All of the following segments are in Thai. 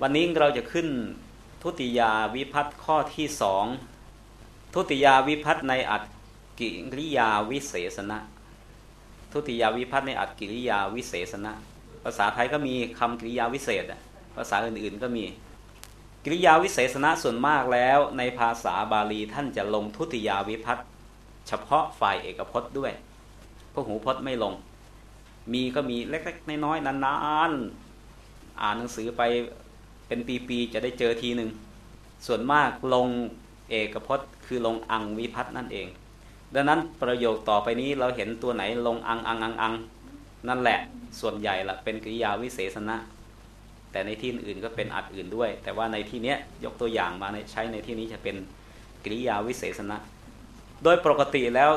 วันนี้เราจะขึ้นทุติยาวิพัตข้อที่สองทุติยาวิพัตในอัตกิริยาวิเศษณะทุติยาวิพัตในอัตกิริยาวิเศษณะภาษาไทยก็มีคำกิริยาวิเศษภาษาอื่นๆก็มี กิริยาวิเศษณะส่วนมากแล้วในภาษาบาลีท่านจะลงทุติยาวิพัตเฉพาะฝ่ายเอกพจน์ด้วยพวกหูพจน์ไม่ลง มีก็มีเล็กๆน้อยๆนานๆอ่านหนังสือไป เป็นปีๆจะได้เจอทีหนึ่งส่วนมากลงเอกพจน์ คือลงอังวิพัตนั่นเอง ดังนั้นประโยคต่อไปนี้เราเห็นตัวไหนลงอังอังอังอังนั่นแหละส่วนใหญ่ละเป็นกริยาวิเศษณะ แต่ในที่อื่นก็เป็นอัดอื่นด้วย แต่ว่าในที่นี้ยกตัวอย่างมาใช้ในที่นี้จะเป็นกริยาวิเศษณะ โดยปกติแล้ว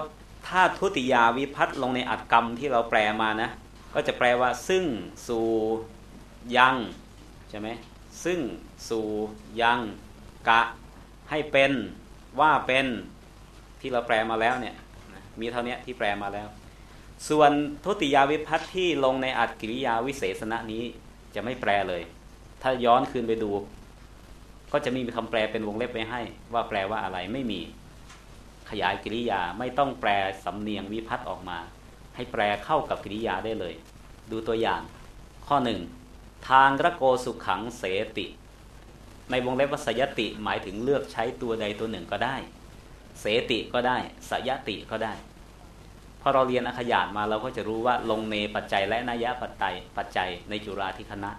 ถ้าทุติยาวิพัตลงในอัดกรรมที่เราแปลมานะ ก็จะแปลว่าซึ่งสู่ยังใช่ไหม ซึ่งสู่ยังกะให้เป็นว่าเป็นที่เราแปลมาแล้วเนี่ยมีเท่านี้ที่แปลมาแล้ว ส่วนทุติยาวิพัตที่ลงในอัดกิริยาวิเศษณะนี้จะไม่แปลเลย ถ้าย้อนคืนไปดู ก็จะมีคำแปลเป็นวงเล็บไว้ให้ ว่าแปลว่าอะไรไม่มีขยายกิริยาไม่ต้องแปลสำเนียงวิพัตออกมา ให้แปลเข้ากับกิริยาได้เลย ดูตัวอย่าง ข้อหนึ่ง ทางระโกสุขขังเสติ ในวงเล็บวสยติหมายถึงเลือกใช้ตัวใดตัวหนึ่งก็ได้ เสติก็ได้สยติก็ได้พอเราเรียนอขยาตมาเราก็จะรู้ว่าลงเนปัจจัยและนัยปัจจัยปัจจัยในจุฬาธิคณะ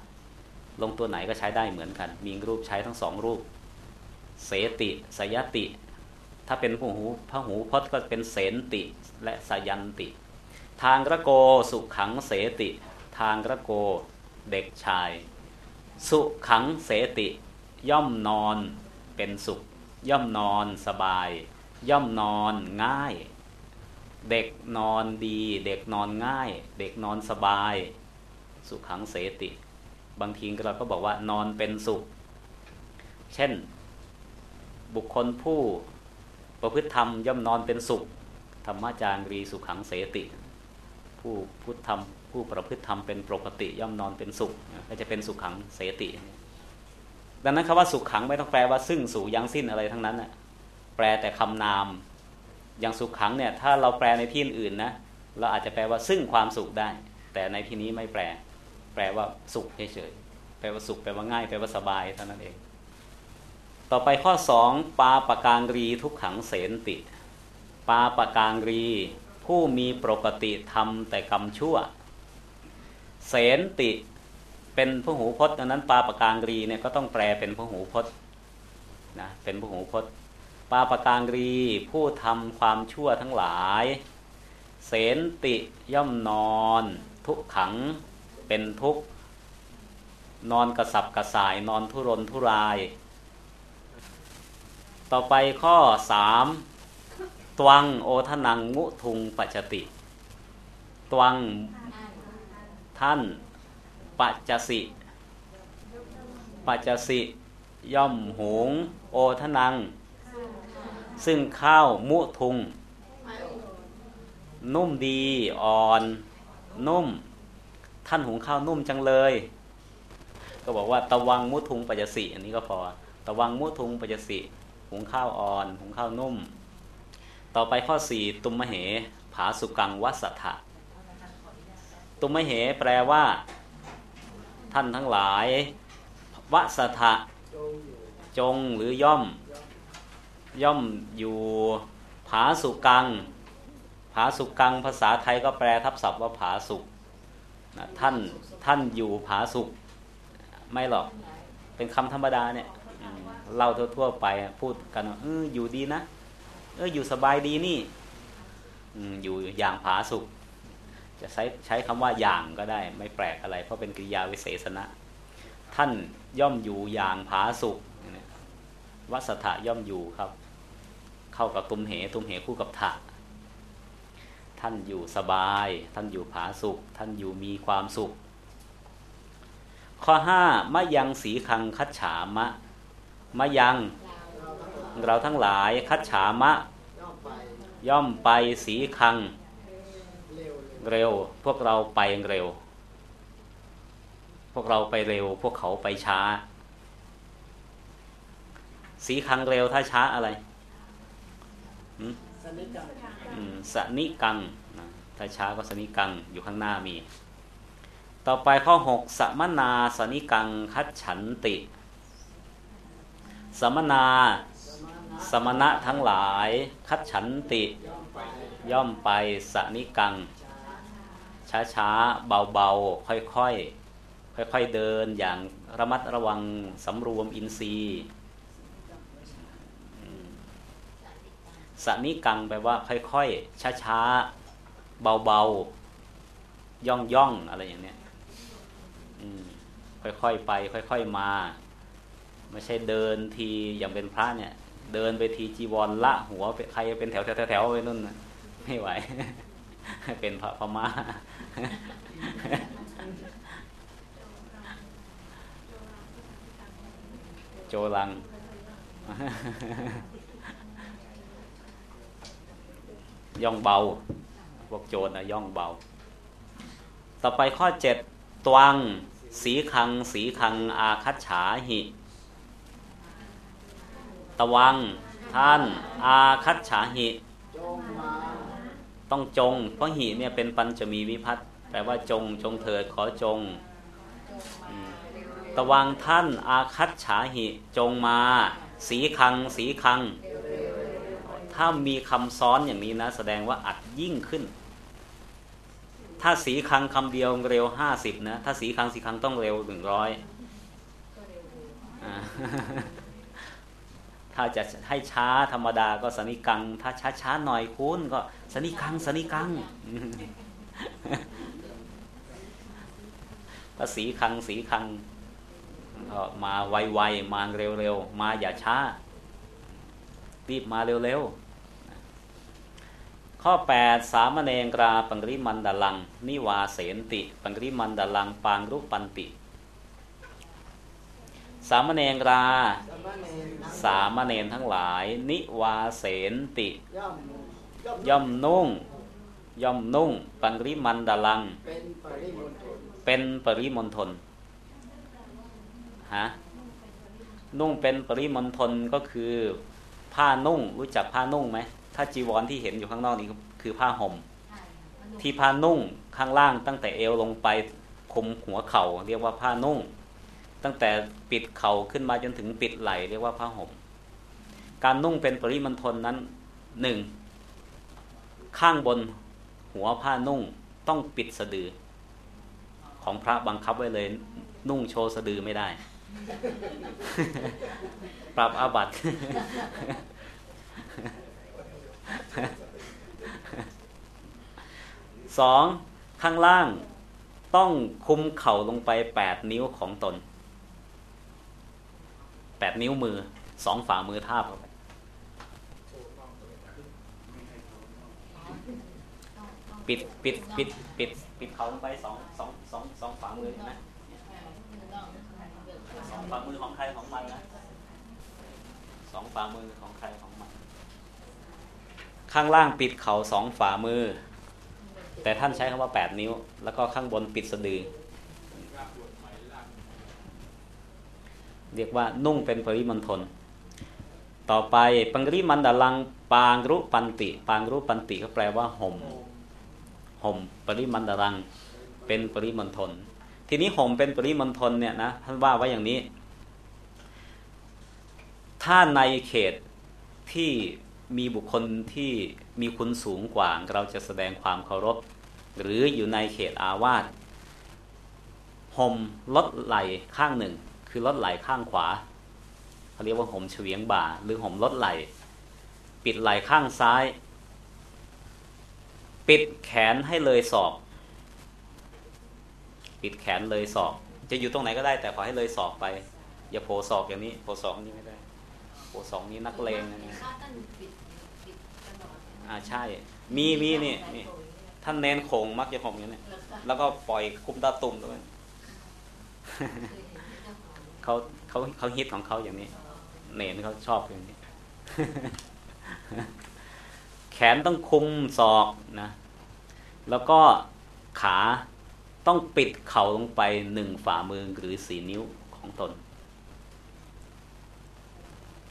ลงตัวไหนก็ใช้ได้เหมือนกัน มีรูปใช้ทั้งสองรูป เสติสยติ ถ้าเป็นพหูพระหูพจน์ก็เป็นเสนติและสยันติ ทางระโกสุขังเสติ ทางระโก เด็กชาย สุขังเสติ ย่อมนอนเป็นสุข ย่อมนอนสบาย ย่อมนอนง่าย เด็กนอนดี เด็กนอนง่าย เด็กนอนสบาย สุขังเสติ บางทีเราก็บอกว่านอนเป็นสุข เช่น บุคคลผู้ประพฤติธรรมย่อมนอนเป็นสุข ธรรมจารรีสุขังเสติ ผู้พุทธธรรม ผู้ประพฤติธรรมเป็นปกติย่อมนอนเป็นสุขก็จะเป็นสุขขังเสติดังนั้นคำว่าสุขขังไม่ต้องแปลว่าซึ่งสู่ยังสิ้นอะไรทั้งนั้นนะแปลแต่คำนามอย่างสุขขังเนี่ยถ้าเราแปลในที่อื่นนะเราอาจจะแปลว่าซึ่งความสุขได้ แต่ในที่นี้ไม่แปล แปลว่าสุขเฉยๆแปลว่าสุขแปลว่าง่ายแปลว่าสบายเท่านั้นเอง ต่อไปข้อสองปาปกางรีทุกขังเสนติ ปาปกางรี ผู้มีปกติทำแต่กรรมชั่ว เสนติเป็นพหูพจน์ดังนั้นปาปกางรีเนี่ยก็ต้องแปลเป็นพหูพจน์นะเป็นพหูพจน์ ปาปกางรีผู้ทำความชั่วทั้งหลาย เสนติย่อมนอน ทุกขังเป็นทุกนอนกระสับกระส่ายนอนทุรนทุราย ต่อไปข้อสามตวังโอทนังมุทุงปัจติ ตวัง ท่านปัจจสิปัจจสิย่อมหงโอทนัง ซึ่งข้าวมุทุง นุ่มดีอ่อน นุ่ม ท่านหุงข้าวนุ่มจังเลย ก็บอกว่าตะวังมุทุงปัจจสิอันนี้ก็พอตะวังมุทุงปัจจสิหุงข้าวอ่อน หุงข้าวนุ่ม ต่อไปข้อสี่ตุมมเห ผาสุกังวัสถะ ตุมเหแปลว่า ท่านทั้งหลายวัสถะจงหรือย่อม ย่อมอยู่ผาสุกัง ผาสุกังภาษาไทยก็แปลทับศัพท์ว่าผาสุกนะท่านท่านอยู่ผาสุกไม่หรอก เป็นคำธรรมดาเนี่ยเล่าทั่วๆไปพูดกันว่าเอออยู่ดีนะเอออยู่สบายดีนี่อยู่อย่างผาสุก จะใช้ใช้คำว่าอย่างก็ได้ไม่แปลกอะไร เพราะเป็นกริยาวิเศษณะ ท่านย่อมอยู่อย่างผาสุกวัสถะย่อมอยู่ครับ เข้ากับตุมเหตุมเหคู่กับถะท่านอยู่สบาย ท่านอยู่ผาสุกท่านอยู่มีความสุข ข้อห้ามะยังสีคังคัดฉามะมะยัง เราทั้งหลายคัดฉามะ ย่อมไปสีคัง เร็ว พวกเราไปเร็ว พวกเราไปเร็ว พวกเขาไปช้า สีคังเร็วถ้าช้าอะไรสนิกังสนิกังถ้าช้าก็สนิกังอยู่ข้างหน้ามี ต่อไปข้อหกสมนาสนิกังคัดฉันติ สมนา สมณะทั้งหลาย คัดฉันติ ย่อมไปสนิกัง ช้าช้าเบาเบาค่อยค่อยค่อยค่อยเดินอย่างระมัดระวังสำรวมอินทรีย์สนิกังแปลว่า ค่อยๆ ช้าๆ เบาๆ ย่องๆ อะไรอย่างเนี้ยค่อยๆ ไป ค่อยๆ มา ไม่ใช่เดินทีอย่างเป็นพระเนี่ย เดินไปทีจีวรละหัวใครเป็นแถวแถวแถวไปนู่นไม่ไหว เป็นพระพม่า โจลัง ย่องเบา พวกโจรนะย่องเบา ต่อไปข้อเจ็ดตวัง สีคัง สีคัง อาคัตฉาหิ ตวัง ท่าน อาคัตฉาหิ ต้องจง เพราะหิเนี่ยเป็นปัญจมีวิพัตแปลว่าจงจงเถิดขอจงตวังท่านอาคัตฉาหิจงมา สีคัง สีคัง ถ้ามีคำซ้อนอย่างนี้นะ แสดงว่าอัดยิ่งขึ้น ถ้าสีคังคำเดียวเร็วห้าสิบนะ ถ้าสีคังสีคังต้องเร็วหนึ่งร้อย ถ้าจะให้ช้าธรรมดาก็สนิกัง ถ้าช้าช้าหน่อยคุณก็สนิกังสนิกังถ้าสีคังสีคังก็มาไวๆมาเร็วๆมาอย่าช้า รีบมาเร็วๆข้อ 8 สามเณรกราปังริมันดลัง นิวาเสนติ ปังริมันดลัง ปางรูปปันติ สามเณรราสามเณรทั้งหลาย นิวาเสนติ ย่อมนุ่ง ย่อมนุ่ง ปังริมันดาลัง เป็นปริมณฑลฮะนุ่งเป็นปริมณฑลก็คือผ้านุ่งรู้จักผ้านุ่งไหมถ้าจีวรที่เห็นอยู่ข้างนอกนี้คือผ้าห่ม ที่ผ้านุ่งข้างล่างตั้งแต่เอวลงไปคุมหัวเขา่าเรียกว่าผ้านุ่ง ตั้งแต่ปิดเข่าขึ้นมาจนถึงปิดไหล่เรียกว่าผ้าห่ม การนุ่งเป็นปริมณฑลนั้นหนึ่งข้างบนหัวผ้านุ่งต้องปิดสะดือ ของพระบังคับไว้เลย นุ่งโชว์สะดือไม่ได้ ปรับอาบัติสองข้างล่างต้องคุมเข่าลงไปแปดนิ้วของตน แปดนิ้วมือสองฝ่ามือทาบเข้าไปปิดปิดปิดปิดปิดเขาลงไปสองสองสองสองฝ่ามือใช่ไหมสองฝ่ามือของใครของมันนะสองฝ่ามือของใครของมัน ข้างล่างปิดเขาสองฝ่ามือ แต่ท่านใช้คำว่าแปดนิ้ว แล้วก็ข้างบนปิดสะดือ เรียกว่านุ่งเป็นปริมณฑลต่อไปปังริมันดลังปางรุปันติ ปางรุปันติก็แปลว่าห่มห่มปริมันดลังเป็นปริมณฑลทีนี้ห่มเป็นปริมณฑลเนี่ยนะท่านว่าไว้อย่างนี้ ถ้าในเขตที่มีบุคคลที่มีคุณสูงกว่า เราจะแสดงความเคารพ หรืออยู่ในเขตอาวาสห่มลดไหลข้างหนึ่ง คือลดไหลข้างขวาเขาเรียกว่าห่มเฉียงบ่า หรือห่มลดไหลปิดไหลข้างซ้าย ปิดแขนให้เลยศอก ปิดแขนเลยศอก จะอยู่ตรงไหนก็ได้แต่ขอให้เลยศอกไป อย่าโผศอกอย่างนี้โผศอกนี้ไม่ได้โผศอกนี้นักเลงนะอ่าใช่ มีมีนี่นี่ท่านเน้นโขงมักจะผมอย่างนี้แล้วก็ปล่อยคุมตาตุ่มด้วย เขาเขาเขาฮิตของเขาอย่างนี้ เนนเขาชอบอย่างนี้ แขนต้องคุมศอกนะ แล้วก็ขาต้องปิดเข่าลงไปหนึ่งฝ่ามือหรือสี่นิ้วของตน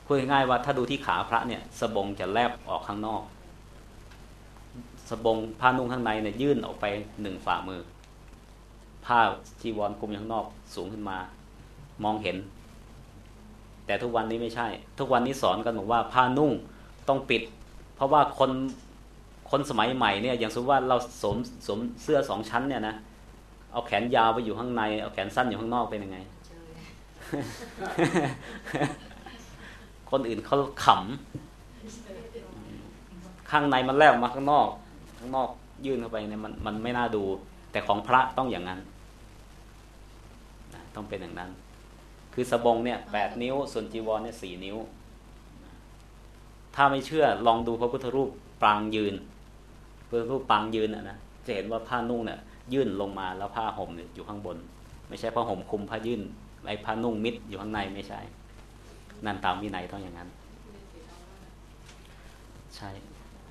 พูดง่ายๆว่าถ้าดูที่ขาพระเนี่ยสบงจะแลบออกข้างนอก สบงผ้านุ่งข้างในเนี่ยยื่นออกไปหนึ่งฝ่ามือ ผ้าจีวรคลุมข้างนอกสูงขึ้นมา มองเห็น แต่ทุกวันนี้ไม่ใช่ ทุกวันนี้สอนกันบอกว่าผ้านุ่งต้องปิด เพราะว่าคนคนสมัยใหม่เนี่ยอย่างสมมติว่าเราสวมสวมเสื้อสองชั้นเนี่ยนะเอาแขนยาวไปอยู่ข้างใน เอาแขนสั้นอยู่ข้างนอกเป็นยังไง คนอื่นเขาขำข้างในมันแลบมาข้างนอก ข้างนอกยื่นเข้าไปเนี่ยมันมันไม่น่าดู แต่ของพระต้องอย่างนั้น ต้องเป็นอย่างนั้น คือสบงเนี่ยแปดนิ้ว ส่วนจีวรเนี่ยสี่นิ้ว ถ้าไม่เชื่อลองดูพระพุทธรูปปรางยืนพระพุทธรูปปรางยืนอะนะจะเห็นว่าผ้านุ่งเนี่ยยื่นลงมาแล้วผ้าห่มเนี่ยอยู่ข้างบน ไม่ใช่ผ้าห่มคุมผ้ายื่นไอ้ผ้านุ่งมิดอยู่ข้างในไม่ใช่ นั่นตามวินัยต้องอย่างนั้น ใช่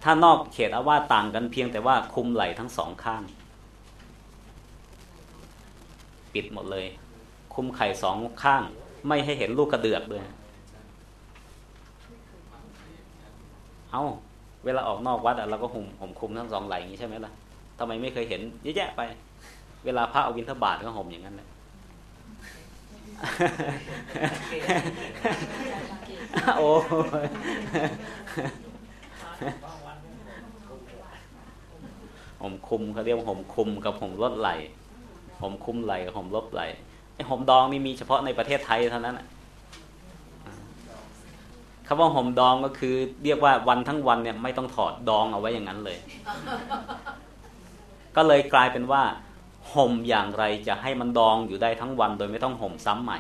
ถ้านอกเขตอาวาสต่างกันเพียงแต่ว่าคุมไหล่ทั้งสองข้าง ปิดหมดเลย คุมไข่สองข้าง ไม่ให้เห็นลูกกระเดือกด้วยเอาเวลาออกนอกวัดเราก็ห่มห่มคุมทั้งสองไหล่อย่างนี้ใช่ไหมล่ะทำไมไม่เคยเห็นเยอะแยะไป เวลาพระเอาวินทบาทก็ห่มอย่างนั้นเลยโอ้ห่มคุมเขาเรียกว่าห่มคุมกับห่มลดไหลห่มคุมไหลกับห่มลดไหล ไอ้ห่มดองนี่มีเฉพาะในประเทศไทยเท่านั้นคำว่าห่มดองก็คือ เรียกว่าวันทั้งวันเนี่ยไม่ต้องถอดดองเอาไว้อย่างนั้นเลย ก็เลยกลายเป็นว่าห่มอย่างไรจะให้มันดองอยู่ได้ทั้งวัน โดยไม่ต้องห่มซ้ำใหม่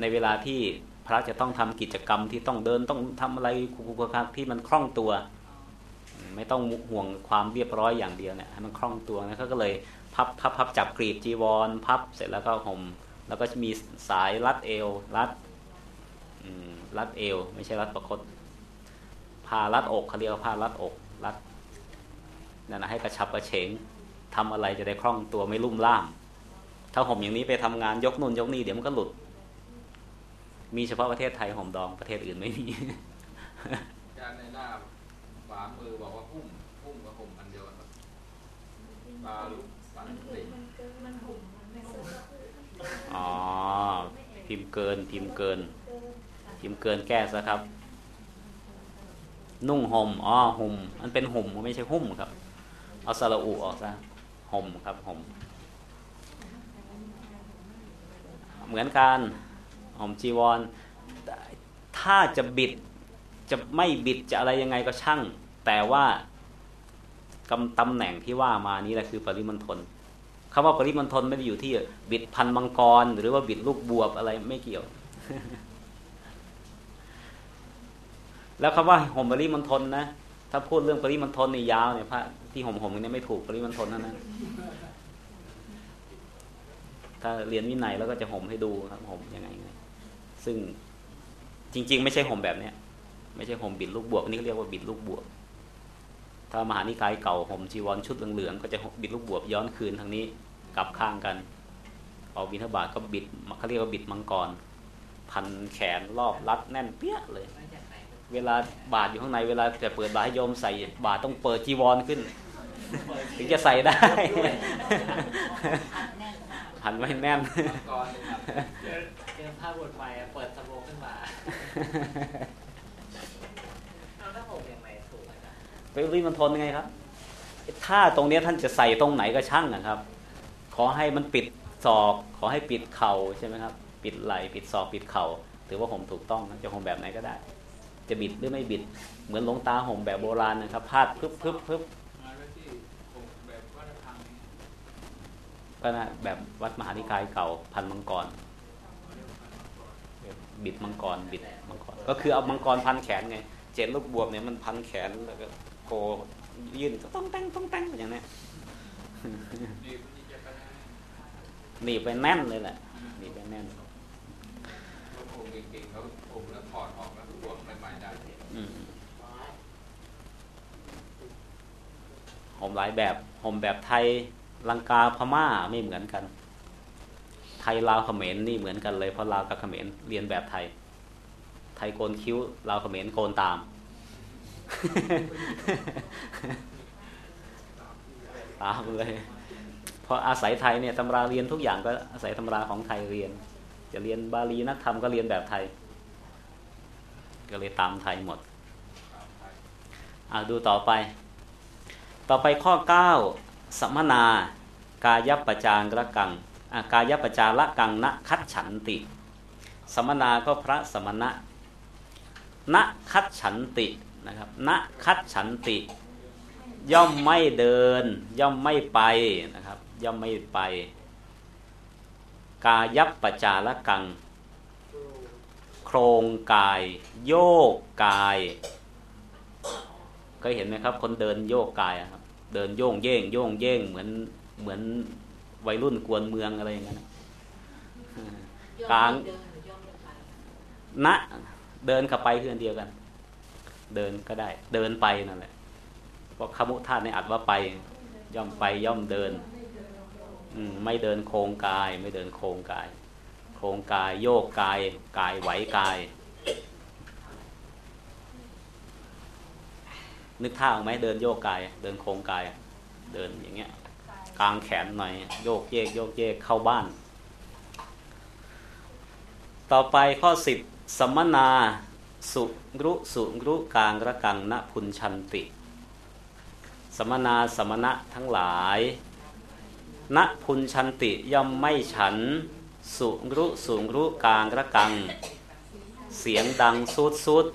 ในเวลาที่พระจะต้องทำกิจกรรมที่ต้องเดินต้องทำอะไรคุกคักที่มันคล่องตัว ไม่ต้องห่วงความเรียบร้อยอย่างเดียวเนี่ยให้มันคล่องตัวนะเขาก็เลย พับพับพับจับกรีบจีวร พับเสร็จแล้วก็ห่มแล้วก็มีสายรัดเอวรัดรัดเอว ไม่ใช่รัดประคตผ้ารัดอกเขาเรียกว่าผ้ารัดอกรัดนั่นนะให้กระชับกระเฉงทำอะไรจะได้คล่องตัวไม่ลุ่มล่าม ถ้าห่มอย่างนี้ไปทำงานยกนู่นยกนี่เดี๋ยวมันก็หลุด มีเฉพาะประเทศไทยห่มดองประเทศอื่นไม่มีการในหน้าฝามือบอกว่าพุ่มพุ่มกับห่มอันเดียวกันปลาลุกสันติ อ๋อ พิมพ์เกิน พิมพ์เกิน พิมพ์เกินแก้ซะครับ นุ่งห่มอ๋อห่มมันเป็นห่มไม่ใช่หุ้มครับ เอาสระอุออกซะห่มครับห่มเหมือนกันห่มจีวร ถ้าจะบิดจะไม่บิดจะอะไรยังไงก็ช่าง แต่ว่ากำตำแหน่งที่ว่ามานี้แหละคือปริมณฑล คำว่าปริมณฑลไม่ได้อยู่ที่บิดพันมังกร หรือว่าบิดลูกบวบอะไรไม่เกี่ยว แล้วคำว่าห่มปริมณฑลนะถ้าพูดเรื่องปริมณฑลในยาวเนี่ยพระที่ห่มห่มนี่ไม่ถูกปริมณฑลนั่นนะถ้าเรียนวินัยแล้วก็จะห่มให้ดูครับห่มยังไงซึ่งจริง ๆ ไม่ใช่ห่มแบบเนี้ยไม่ใช่ห่มบิดลูกบวกนี่เรียกว่าบิดลูกบวกถ้ามหานิกายเก่าห่มจีวรชุดเหลืองๆก็จะบิดลูกบวบย้อนคืนทางนี้ กลับข้างกัน ออกบิณฑบาตก็บิดเขาเรียกว่าบิดมังกร พันแขนรอบรัดแน่นเปี้ยเลย เวลาบาดอยู่ข้างในเวลาจะเปิดบาตให้โยมใส่บาตต้องเปิดจีวรขึ้น ถึงจะใส่ได้หันไว้แน่นเจอผ้าบดไฟเปิดสโลขึ้นมาเอาถ้าผมยังไงถูกไปรีมันทนยังไงครับ ถ้าตรงนี้ท่านจะใส่ตรงไหนก็ช่างนะครับ ขอให้มันปิดศอก ขอให้ปิดเข่าใช่ไหมครับ ปิดไหล่ปิดศอกปิดเข่า ถือว่าผมถูกต้องจะผมแบบไหนก็ได้ จะบิดหรือไม่บิด เหมือนลงตาห่มแบบโบราณนะครับพาดพึบพึบพึบก็นะแบบวัดมหานิกายเก่าพันมังกรบิดมังกรบิดมังกร ก็คือเอามังกรพันแขนไงเจ็ดลูกบวบเนี่ยมันพันแขนแล้วก็โคยื่นต้องแต่งต้องแต่งอย่างนี้ หนีไปแน่นเลยแหละหนีไปแน่นห่มหลายแบบห่มแบบไทยลังกาพม่าไม่เหมือนกัน ไทยลาวเขมรนี่เหมือนกันเลยเพราะลาวกับเขมรเรียนแบบไทย ไทยโกนคิ้วเราเขมรโกนตามตามเลยเพราะอาศัยไทยเนี่ยตำราเรียนทุกอย่างก็อาศัยตำราของไทยเรียน จะเรียนบาลีนักธรรมก็เรียนแบบไทย ก็เลยตามไทยหมดอ่าดูต่อไป ต่อไปข้อ 9 สัมนากายปจางระกังกายปจาระกังณคัดฉันติ สมนาก็พระสมณะณคัดฉันตินะครับณคัดฉันติ ย่อมไม่เดิน ย่อมไม่ไปนะ ย่อมไม่ไป กายับปจาระกัง โครงกาย โยกกายเคยเห็นไหมครับ คนเดินโยกกายครับ เดินโย่งเย่งโย่งเย่งเหมือนเหมือนวัยรุ่นกวนเมืองอะไรอย่างเงี้ยกลางณเดินขับไปคืออันเดียวกัน เดินก็ได้ เดินไปนั่นแหละเพราะขมุธาตุในอัดว่าไป ย่อมไปย่อมเดินอืม ไม่เดินโครงกาย ไม่เดินโครงกาย โครงกายโยกกายกายไหวกาย นึกท่าออกไหมเดินโยกกาย เดินโครงกาย เดินอย่างเงี้ยกลางแขนหน่อยโยกเยกโยกเยกเข้าบ้าน ต่อไปข้อสิบสัมมนาสุรุสุรุกลางระกังณพุนชันติ สมนาสมณะทั้งหลาย ณพุนชันติย่อมไม่ฉัน สุรุสุรุกลางระกัง เสียงดังสุดสุด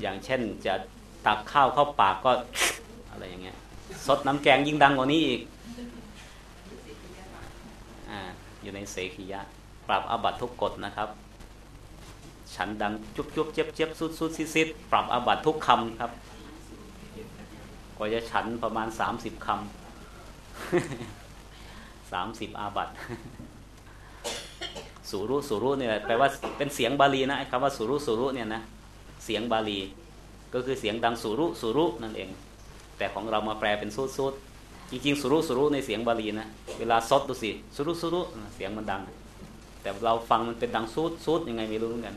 อย่างเช่นจะตักข้าวเข้าปากก็อะไรอย่างเงี้ยสดน้ำแกงยิ่งดังกว่านี้อีกออยู่ในเสขียะ ปรับอาบัตทุกกฎนะครับ ฉันดังจุบจุบเจ็บเจ็บสุดสุดซิซิดปรับอาบัตทุกคำครับ ว่าจะฉันประมาณสามสิบคำสามสิบอาบัตสุรุสุรุเนี่ยแปลว่าเป็นเสียงบาลีนะคำว่าสุรุสุรุเนี่ยนะเสียงบาลี ก็คือเสียงดังสุรุสุรุนั่นเอง แต่ของเรามาแปลเป็นสุดสุดจริงๆสุรุสุรุในเสียงบาลีนะเวลาซดดูสิสุรุสุรุเสียงมันดัง แต่เราฟังมันเป็นดังสุดสุดยังไงไม่รู้เหมือนกัน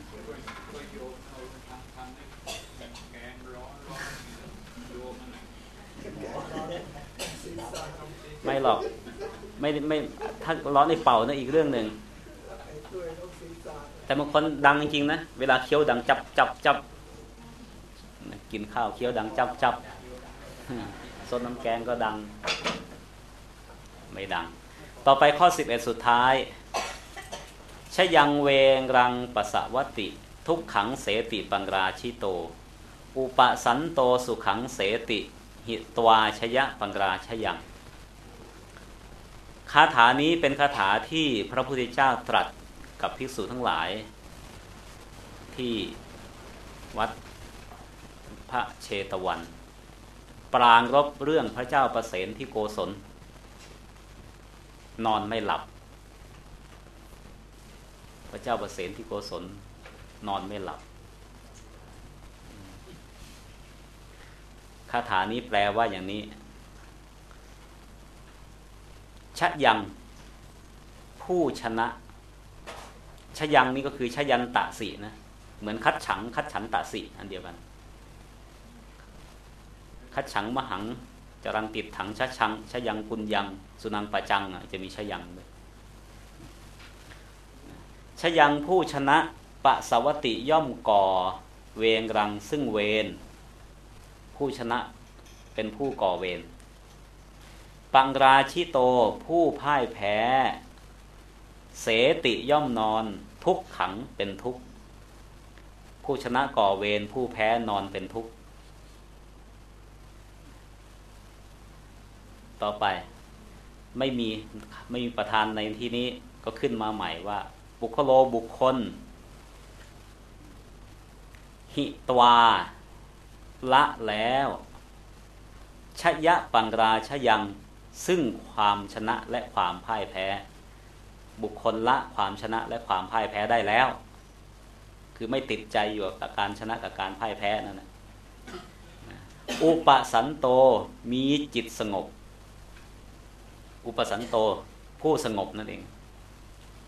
ไม่หรอกไม่ไม่ถ้าร้อนในเป่านะอีกเรื่องหนึ่งแต่บางคนดังจริงๆนะเวลาเคี้ยวดังจับจับจับกินข้าวเคี้ยวดังจับจับซดน้ำแกงก็ดัง ไม่ดัง ต่อไปข้อ11สุดท้ายชยังเวงรังปัสสวติ ทุกขังเสติปังราชิโต อุปสันโตสุขังเสติ หิตวาชยะปังราชยัง คาถานี้เป็นคาถาที่พระพุทธเจ้าตรัสกับภิกษุทั้งหลาย ที่วัดพระเชตวัน ปรางรบเรื่องพระเจ้าประเสนที่โกศล นอนไม่หลับ พระเจ้าประเสนที่โกศล นอนไม่หลับคาถานี้แปลว่าอย่างนี้ ชะยังผู้ชนะชะยังนี่ก็คือชะยันตะสีนะ เหมือนคัดฉัง คัดฉันตะสีอันเดียวกัน คัดฉังมหังจรังติดถังชะชังชะยังปุญยัง สุนังปะจังจะมีชะยังด้วยชะยังผู้ชนะปะสวติย่อมก่อเวงรังซึ่งเวรผู้ชนะเป็นผู้ก่อเวร ปังราชิโตผู้พ่ายแพ้ เสติย่อมนอนทุกขังเป็นทุกผู้ชนะก่อเวรผู้แพ้นอนเป็นทุกต่อไปไม่มีไม่มีประธานในที่นี้ก็ขึ้นมาใหม่ว่า บุคโลบุคคล หิตวา ละแล้ว ชยะปังราชยัง ซึ่งความชนะและความพ่ายแพ้ บุคคลละความชนะและความพ่ายแพ้ได้แล้ว คือไม่ติดใจอยู่กับการชนะกับการพ่ายแพ้นั่นนะอุปสันโตมีจิตสงบ อุปสันโตผู้สงบนั่นเอง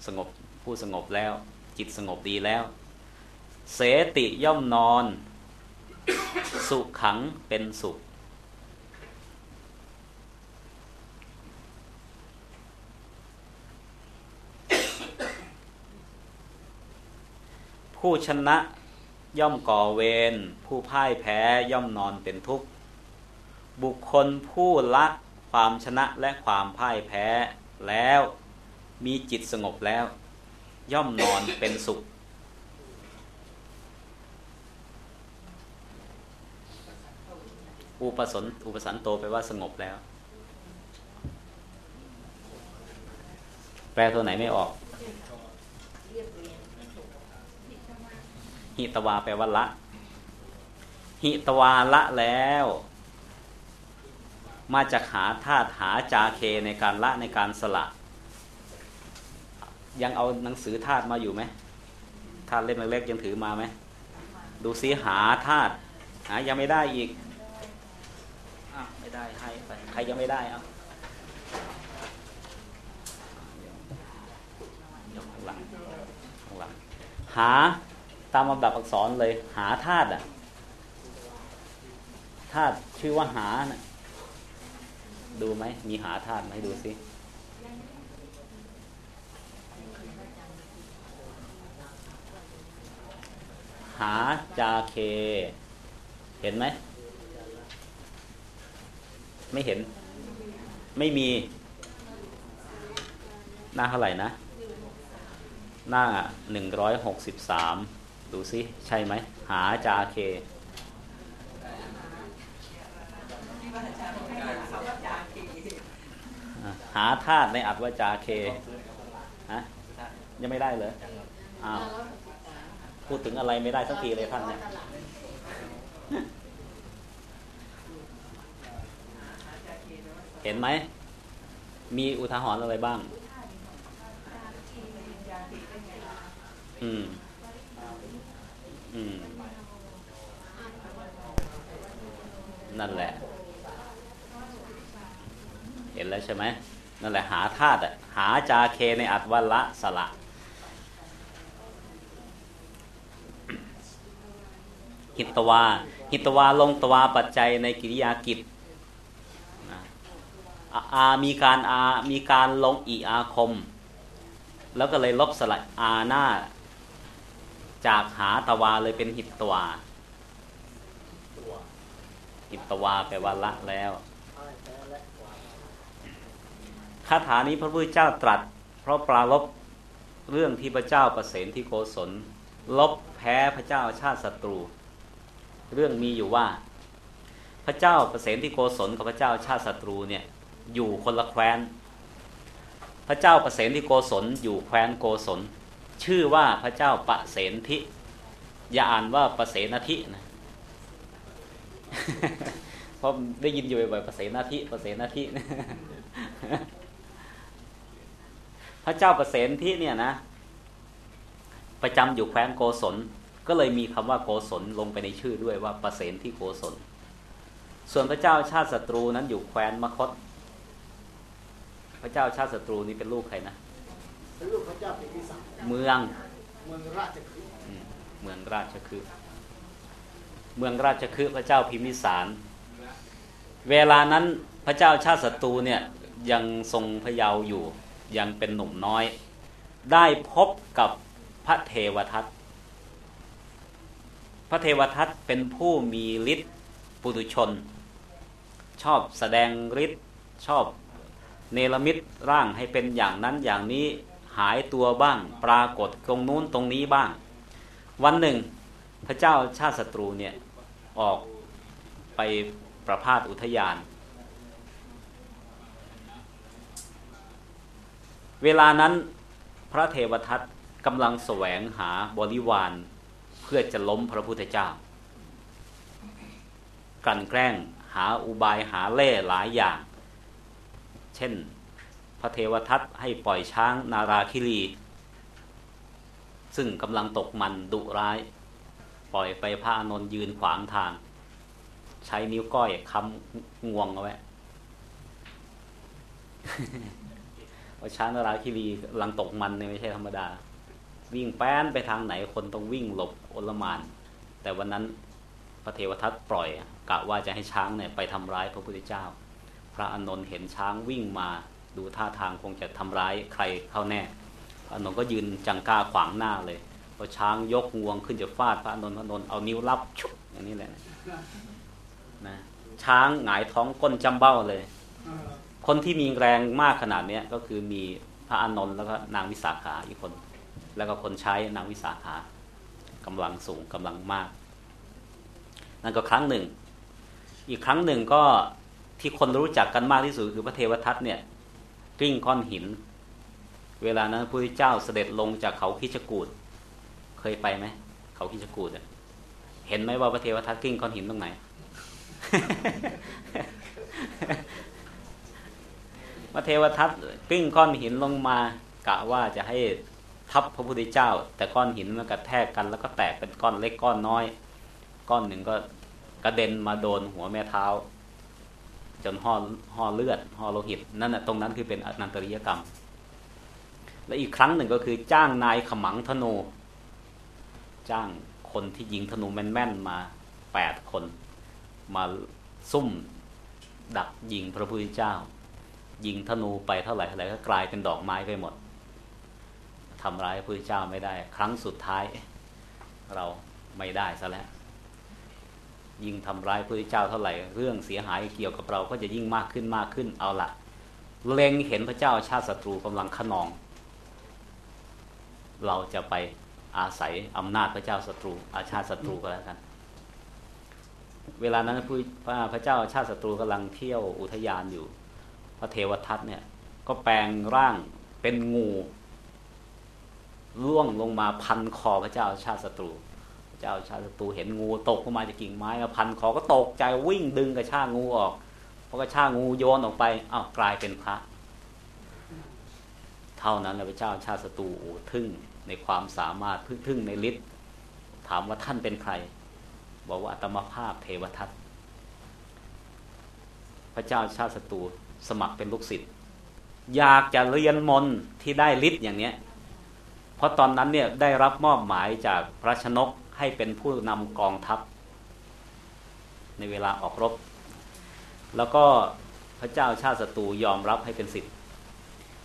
สงบผู้สงบแล้ว จิตสงบดีแล้ว เสติย่อมนอน สุขขังเป็นสุข ผู้ชนะย่อมก่อเวรผู้พ่ายแพ้ย่อมนอนเป็นทุกข์ บุคคลผู้ละความชนะและความพ่ายแพ้แล้ว มีจิตสงบแล้ว ย่อมนอนเป็นสุข อุปสนอุปสันโตไปว่าสงบแล้ว แปลตัวไหนไม่ออก หิตวาแปลว่าละ หิตวาละแล้ว มาจากหาธาตุหาจาเคในการละในการสละ ยังเอาหนังสือธาตุมาอยู่ไหมธาตุเล่มเล็กๆยังถือมาไหมดูซิหาธาตุหายังไม่ได้อีกอ้าวไม่ได้ให้ไปใครยังไม่ได้เอายกข้างหลังข้างหลังหา ตามลำดับอักษรเลย หาธาตุอะธาตุชื่อว่าหานะดูไหมมีหาธาตุไหมดูสิหาจาเค เห็นไหม ไม่เห็น ไม่มี หน้าเท่าไหร่นะ หน้าหนึ่งร้อยหกสิบสาม ดูซิใช่ไหม หาจาเค หาธาตุในอัตวจาเคฮะยังไม่ได้เลยอ้าวพูดถึงอะไรไม่ได้สักทีเลยท่านเนี่ยเห็นไหม มีอุทาหรณ์อะไรบ้าง อืม อืม นั่นแหละ เห็นแล้วใช่ไหมนั่นแหละหาธาตุหาจาเคในอัตวัละสละหิตวาหิตวาลงตวาปัจจัยในกิริยากิจอามีการอามีการลงอีอาคม แล้วก็เลยลบสลัอาหน้า จากหาตวาเลยเป็นหิตวาหิตวาแปลว่าละแล้วคาถานี้พระพุทธเจ้าตรัส เพราะปรารบเรื่องที่พระเจ้าประเสนที่โกศล ลบแพ้พระเจ้าชาติศัตรู เรื่องมีอยู่ว่า พระเจ้าประเสนที่โกศลกับพระเจ้าชาติศัตรูเนี่ยอยู่คนละแคว้น พระเจ้าประเสนที่โกศลอยู่แคว้นโกศล ชื่อว่าพระเจ้าประเสนทิ อย่าอ่านว่าประเสนทินะเพราะได้ยินอยู่บ่อยประเสนทิประเสนทิพระเจ้าประเสนทิเนี่ยนะ ประจำอยู่แคว้นโกศล ก็เลยมีคำว่าโกศลลงไปในชื่อด้วยว่าประเสนที่โกศล ส่วนพระเจ้าชาติศัตรูนั้นอยู่แคว้นมคต พระเจ้าชาติศัตรูนี่เป็นลูกใครนะ เป็นลูกพระเจ้าพิมพิสารเมืองเมืองราชคฤห์อืมเมืองราชคฤห์เมืองราชคฤห์พระเจ้าพิมพิสาร เวลานั้นพระเจ้าชาติศัตรูเนี่ยยังทรงพระเยาว์อยู่ยังเป็นหนุ่มน้อย ได้พบกับพระเทวทัตพระเทวทัตเป็นผู้มีฤทธิ์ปุถุชน ชอบแสดงฤทธิ์ชอบเนรมิตร่างให้เป็นอย่างนั้นอย่างนี้ หายตัวบ้าง ปรากฏตรงนู้นตรงนี้บ้าง วันหนึ่ง พระเจ้าชาติศัตรูเนี่ยออกไปประพาสอุทยาน เวลานั้นพระเทวทัตกำลังแสวงหาบริวารเพื่อจะล้มพระพุทธเจ้า กลั่นแกล้งหาอุบายหาเล่หลายอย่าง เช่น พระเทวทัตให้ปล่อยช้างนาราคิรี ซึ่งกำลังตกมันดุร้าย ปล่อยไปพระอานนท์ยืนขวางทาง ใช้นิ้วก้อยค้ำงวงเอาไว้ว่าช้างนาราคิรีหลังตกมันเนี่ยไม่ใช่ธรรมดา วิ่งแป้นไปทางไหนคนต้องวิ่งหลบอลมาน แต่วันนั้นพระเทวทัตปล่อยกะว่าจะให้ช้างเนี่ยไปทำร้ายพระพุทธเจ้า พระอานนท์เห็นช้างวิ่งมา ดูท่าทางคงจะทำร้ายใครเข้าแน่พระอานนท์ก็ยืนจังก้าขวางหน้าเลยพอช้างยกงวงขึ้นจะฟาดพระอานนท์พระอานนท์เอานิ้วรับชุบอย่างนี้แหละนะช้างหงายท้องก้นจำเบ้าเลย คนที่มีแรงมากขนาดนี้ก็คือมีพระอานนท์แล้วก็นางวิสาขาอีกคน แล้วก็คนใช้นางวิสาขากำลังสูงกำลังมาก นั่นก็ครั้งหนึ่ง อีกครั้งหนึ่งก็ที่คนรู้จักกันมากที่สุดคือพระเทวทัตเนี่ย กลิ้งก้อนหิน เวลานั้นพระพุทธเจ้าเสด็จลงจากเขาคิชกูดเคยไปไหมเขาคิชกูดเห็นไหมว่าพระเทวทัตกลิ้งก้อนหินตรงไหน พระเทวทัตกลิ้งก้อนหินลงมากะว่าจะให้ทับพระพุทธเจ้า แต่ก้อนหินมันกระแทกกันแล้วก็แตกเป็นก้อนเล็กก้อนน้อย ก้อนหนึ่งก็กระเด็นมาโดนหัวแม่เท้า จนห่อห่อเลือดห่อโลหิตนั่นนะตรงนั้นคือเป็นอนันตริยกรรม และอีกครั้งหนึ่งก็คือจ้างนายขมังธนู จ้างคนที่ยิงธนูแม่นๆมาแปดคน มาซุ่ม ดักยิงพระพุทธเจ้า ยิงธนูไปเท่าไหร่เท่าไหร่ก็กลายเป็นดอกไม้ไปหมดทำร้ายพระพุทธเจ้าไม่ได้ ครั้งสุดท้ายเราไม่ได้ซะแล้ว ยิ่งทำร้ายพระเจ้าเท่าไหร่ เรื่องเสียหายเกี่ยวกับเราก็จะยิ่งมากขึ้นมากขึ้นเอาละเล็งเห็นพระเจ้าชาติศัตรูกำลังขนอง เราจะไปอาศัยอำนาจพระเจ้าศัตรู อาชาติศัตรูก็แล้วกัน เวลานั้นพระเจ้าชาติศัตรูกำลังเที่ยวอุทยานอยู่ พระเทวทัตเนี่ยก็แปลงร่างเป็นงูล่วงลงมาพันคอพระเจ้าชาติศัตรู เจ้าชาติศัตรูเห็นงูตกลงมาจากกิ่งไม้มาพันคอก็ตกใจวิ่งดึงกระชากงูออกพอกระชากงูโยนออกไปอ้าวกลายเป็นพระ เท่านั้นแหละพระเจ้าชาติศัตรูทึ่งในความสามารถพึ่งทึ่งในฤทธิ์ถามว่าท่านเป็นใคร บอกว่าอัตมภาพเทวทัตพระเจ้าชาติศัตรูสมัครเป็นลูกศิษย์อยากจะเรียนมนที่ได้ฤทธิ์อย่างเนี้ยเพราะตอนนั้นเนี่ยได้รับมอบหมายจากพระชนก ให้เป็นผู้นำกองทัพ ในเวลาออกรบ แล้วก็พระเจ้าชาติศัตรูยอมรับให้เป็นศิษย์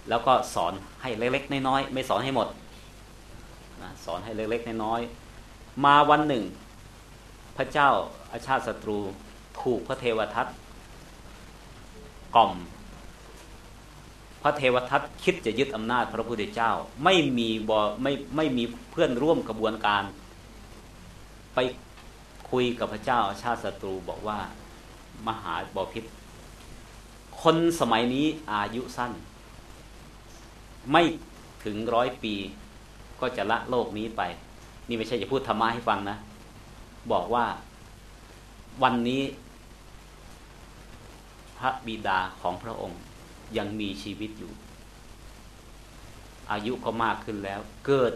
แล้วก็สอนให้เล็กๆน้อยๆไม่สอนให้หมดสอนให้เล็กๆน้อยๆมาวันหนึ่ง พระเจ้าอาชาติศัตรูถูกพระเทวทัตกล่อม พระเทวทัตคิดจะยึดอำนาจพระพุทธเจ้า ไม่มีบไม่ไม่มีเพื่อนร่วมกระบวนการ ไปคุยกับพระเจ้าชาติศัตรูบอกว่ามหาบอพิษคนสมัยนี้อายุสั้น ไม่ถึงร้อยปี ก็จะละโลกนี้ไป นี่ไม่ใช่จะพูดธรรมะให้ฟังนะ บอกว่าวันนี้ พระบิดาของพระองค์ยังมีชีวิตอยู่ อายุก็มากขึ้นแล้ว เกิด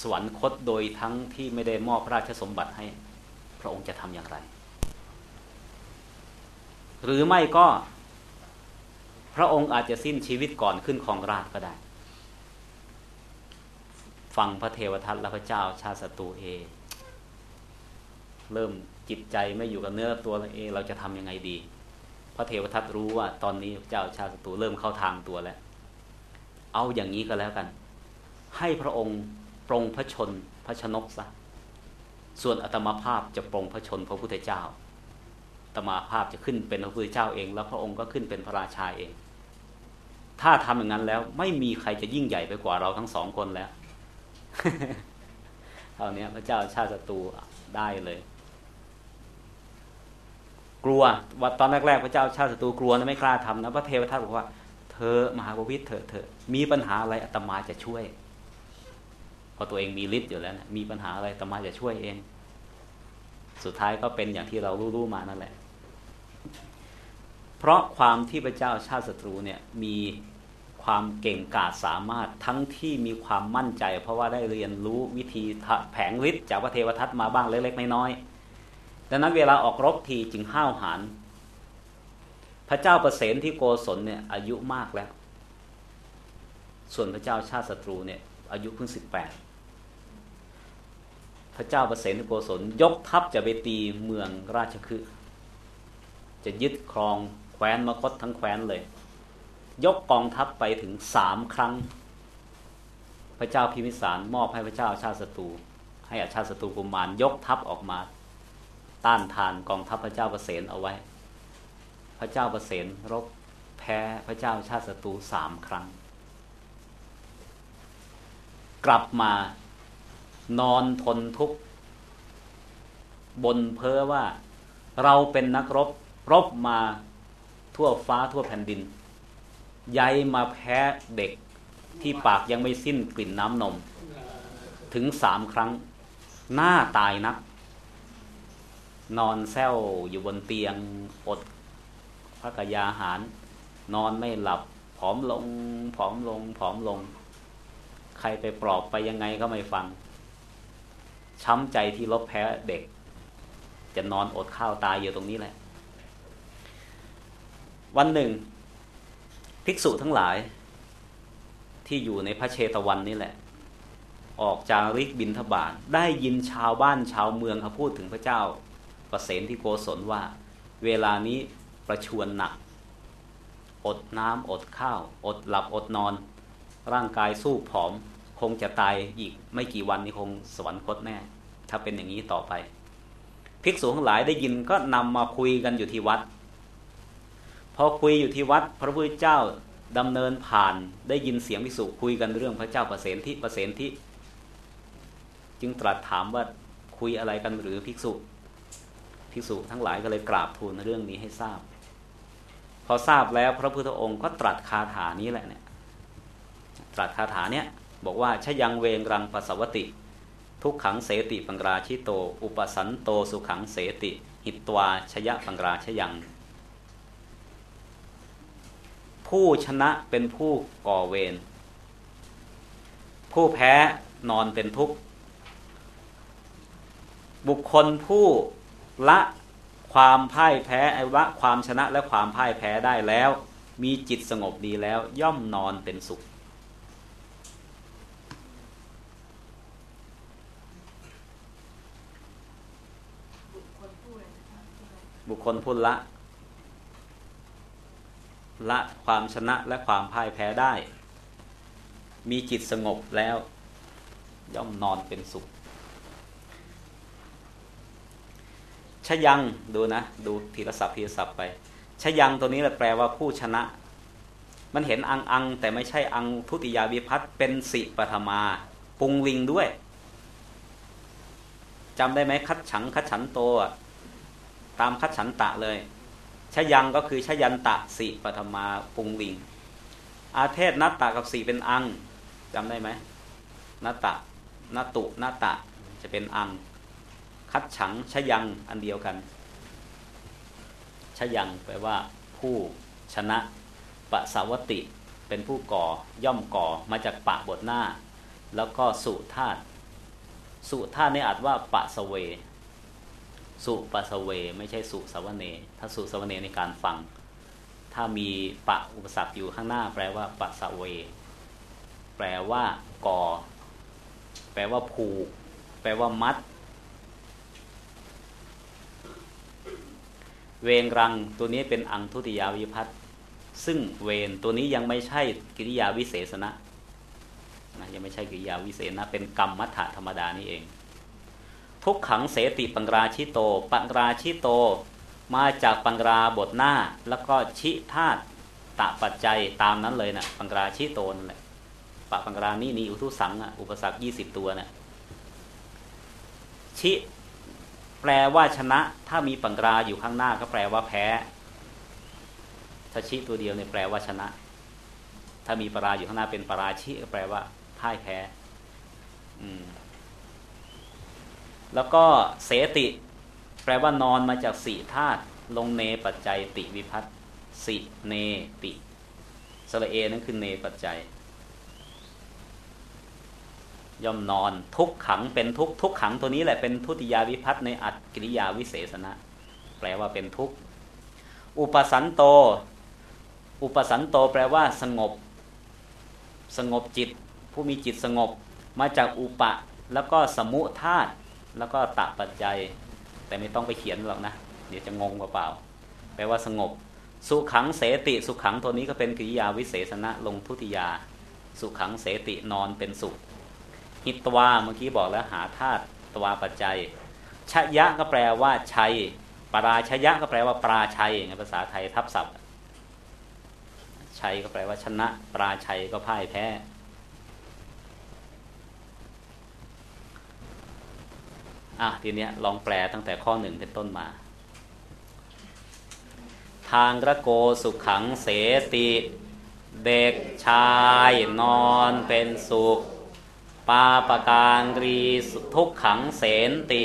สวรรคตโดยทั้งที่ไม่ได้มอบราชสมบัติให้พระองค์จะทำอย่างไร หรือไม่ก็ พระองค์อาจจะสิ้นชีวิตก่อนขึ้นของราชก็ได้ ฟังพระเทวทัตและพระเจ้าชาติศัตรูเอ เริ่มจิตใจไม่อยู่กับเนื้อตัวเอเราจะทำยังไงดี พระเทวทัตรู้ว่า ตอนนี้เจ้าชาติศัตรูเริ่มเข้าทางตัวแล้ว เอาอย่างนี้ก็แล้วกัน ให้พระองค์ ปรงพระชนพระชนกซะส่วนอัตมาภาพจะปรงพระชนพระพุทธเจ้าอัตมาภาพจะขึ้นเป็นพระพุทธเจ้าเอง แล้วพระองค์ก็ขึ้นเป็นพระราชาเอง ถ้าทำอย่างนั้นแล้วไม่มีใครจะยิ่งใหญ่ไปกว่าเราทั้งสองคนแล้วเท่านี้พระเจ้าชาติศัตรูได้เลย กลัวว่าตอนแรกๆพระเจ้าชาติศัตรูกลัวนะไม่กล้าทำนะพระเทวทัตบอกว่า เธอมหาบพิตรเธอเธอมีปัญหาอะไรอาตมาจะช่วย พอตัวเองมีฤทธิ์อยู่แล้วนะมีปัญหาอะไรอาตมาจะช่วยเอง สุดท้ายก็เป็นอย่างที่เรารู้ๆมานั่นแหละ เพราะความที่พระเจ้าชาติศัตรูเนี่ยมีความเก่งกาจสามารถทั้งที่มีความมั่นใจ เพราะว่าได้เรียนรู้วิธีแผงฤทธิ์จากพระเทวทัตมาบ้างเล็กๆน้อยๆดังนั้นเวลาออกรบทีจึงห้าวหาญพระเจ้าประเสนที่โกศลเนี่ยอายุมากแล้ว ส่วนพระเจ้าชาติศัตรูเนี่ย อายุเพิ่งสิบแปดพระเจ้าประเสนโกศลยกทัพจะไปตีเมืองราชคฤห์จะยึดครองแคว้นมคตทั้งแคว้นเลย ยกกองทัพไปถึงสามครั้ง พระเจ้าพิมิสารมอบให้พระเจ้าชาติศัตรูให้อาชาติศัตรูกุมารยกทัพออกมา ต้านทานกองทัพพระเจ้าประเสนเอาไว้ พระเจ้าประเสนรบแพ้พระเจ้าชาติศัตรูสามครั้ง กลับมานอนทนทุกข์บนเพ้อว่า เราเป็นนักรบ รบมาทั่วฟ้าทั่วแผ่นดินยัยมาแพ้เด็กที่ปากยังไม่สิ้นกลิ่นน้ำนม ถึงสามครั้ง หน้าตายนัก นอนแซวอยู่บนเตียงอดพระกยาหาร นอนไม่หลับผอมลงผอมลงผอมลง ใครไปปลอบไปยังไงก็ไม่ฟัง ช้ำใจที่ลบแพ้เด็ก จะนอนอดข้าวตายอยู่ตรงนี้แหละ วันหนึ่ง ภิกษุทั้งหลาย ที่อยู่ในพระเชตวันนี่แหละ ออกจากริกบินทบาทได้ยินชาวบ้านชาวเมืองเขาพูดถึงพระเจ้าประเสนที่โกศลว่า เวลานี้ประชวนหนัก อดน้ำอดข้าว อดหลับอดนอน ร่างกายสู้ผอม คงจะตายอีกไม่กี่วันนี้คงสวรรคตแน่ ถ้าเป็นอย่างนี้ต่อไป ภิกษุทั้งหลายได้ยินก็นำมาคุยกันอยู่ที่วัด พอคุยอยู่ที่วัด พระพุทธเจ้าดำเนินผ่านได้ยินเสียงภิกษุคุยกันเรื่องพระเจ้าประเสนที่ประเสนที่จึงตรัสถามว่าคุยอะไรกันหรือภิกษุ ภิกษุทั้งหลายก็เลยกราบทูลเรื่องนี้ให้ทราบ พอทราบแล้วพระพุทธองค์ก็ตรัสคาถานี้แหละเนี่ย ตรัสคาถาเนี่ยบอกว่าชยังเวงรังปัสสวติ ทุกขังเสติปังราชิโต อุปสันโตสุขังเสติ หิตวาชยะปังราชยัง ผู้ชนะเป็นผู้ก่อเวรผู้แพ้นอนเป็นทุกข์ บุคคลผู้ละความพ่ายแพ้ไอ้วะความชนะและความพ่ายแพ้ได้แล้ว มีจิตสงบดีแล้วย่อมนอนเป็นสุข บุคคลผู้ละ ละความชนะและความพ่ายแพ้ได้ มีจิตสงบแล้ว ย่อมนอนเป็นสุขชยังดูนะ ดูทีละศัพท์ทีละศัพท์ไปชยังตัวนี้แปลว่าผู้ชนะ มันเห็นอังอัง แต่ไม่ใช่อังทุติยาวิพัตเป็นสิปฐมา ปุงลิงด้วยจำได้ไหมคัดฉังคัดฉันโต ตามคัดฉันตะเลยชยังก็คือชยันตะสิปฐมาปุงลิง อาเทศนัตตะกับสีเป็นอังจำได้ไหมนัตตะนัตุนัตตะจะเป็นอัง คัดฉังชยังอันเดียวกันชยังแปลว่าผู้ชนะปะสาวติเป็นผู้ก่อย่อมก่อมาจากปะบทหน้า แล้วก็สุธาตสุธาตนี่อาจว่าปะสเว สุปะสเว ไม่ใช่สุสวเน ถ้าสุสวเนในการฟัง ถ้ามีปะอุปสรรคอยู่ข้างหน้า แปลว่าปะสเว แปลว่าก่อ แปลว่าผูก แปลว่ามัด เวงรังตัวนี้เป็นอังทุติยาวิพัตซึ่งเวนตัวนี้ยังไม่ใช่กิริยาวิเศษณะนะยังไม่ใช่กิริยาวิเศษนะเป็นกรรมมัฏฐธรรมดานี่เอง ทุกขังเสติปังราชิโต ปังราชิโต มาจากปังราบทหน้า แล้วก็ชิธาตตะปัจจัยตามนั้นเลยนะปังราชิโตนั่นแหละปะปังรานี่นี่อุทุสังอะอุปสรรคยี่สิบตัวนะชิแปลว่าชนะ ถ้ามีปังราอยู่ข้างหน้าก็แปลว่าแพ้ถ้าชิตัวเดียวเนี่ยแปลว่าชนะ ถ้ามีปราอยู่ข้างหน้าเป็นปราชิก็แปลว่าพ่ายแพ้ อืม แล้วก็เสติ แปลว่านอนมาจากสี่ธาตุลงเนปัจจัยติวิพัตสิเนติสระเอนั่นคือเนปัจจัย ย่อมนอนทุกขังเป็นทุกทุกขังตัวนี้แหละเป็นทุติยาวิพัตในอัตกิริยาวิเศษณะ แปลว่าเป็นทุกอุปสันโต อุปสันโตแปลว่า สงบ สงบจิต ผู้มีจิตสงบ มาจากอุปะ แล้วก็สมุธาต แล้วก็ตะปัจจัย แต่ไม่ต้องไปเขียนหรอกนะ เดี๋ยวจะงงเปล่าแปลว่าสงบ สุขังเสติ สุขังตัวนี้ก็เป็นกิริยาวิเศษณะลงทุติยา สุขังเสตินอนเป็นสุขหิตวาเมื่อกี้บอกแล้วหาธาตุตวาปัจจัยชยะก็แปลว่าชัย ปราชยะก็แปลว่าปราชัยในภาษาไทยทับศัพท์ชัยก็แปลว่าชนะ ปราชัยก็พ่ายแพ้ อะทีเนี้ยลองแปลตั้งแต่ข้อหนึ่งเป็นต้นมา ทางระโกสุขขังเสติ เด็กชายนอนเป็นสุข ปาปการรีทุกขังเสนติ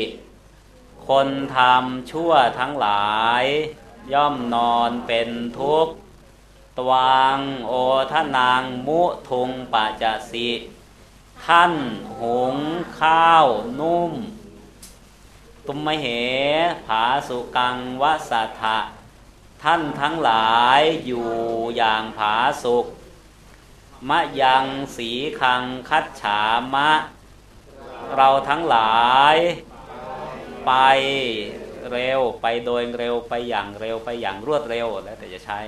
คนทำชั่วทั้งหลาย ย่อมนอนเป็นทุกข์ตวังโอทนางมุทุงปะจะสิ ท่านหุงข้าวนุ่ม ตุมมเห ผาสุกังวสัทะท่านทั้งหลายอยู่อย่างผาสุกมะยังสีคังคัดฉามะ เราทั้งหลายไปเร็วไปโดยเร็วไปอย่างเร็วไปอย่างรวดเร็วแล้วแต่จะใช้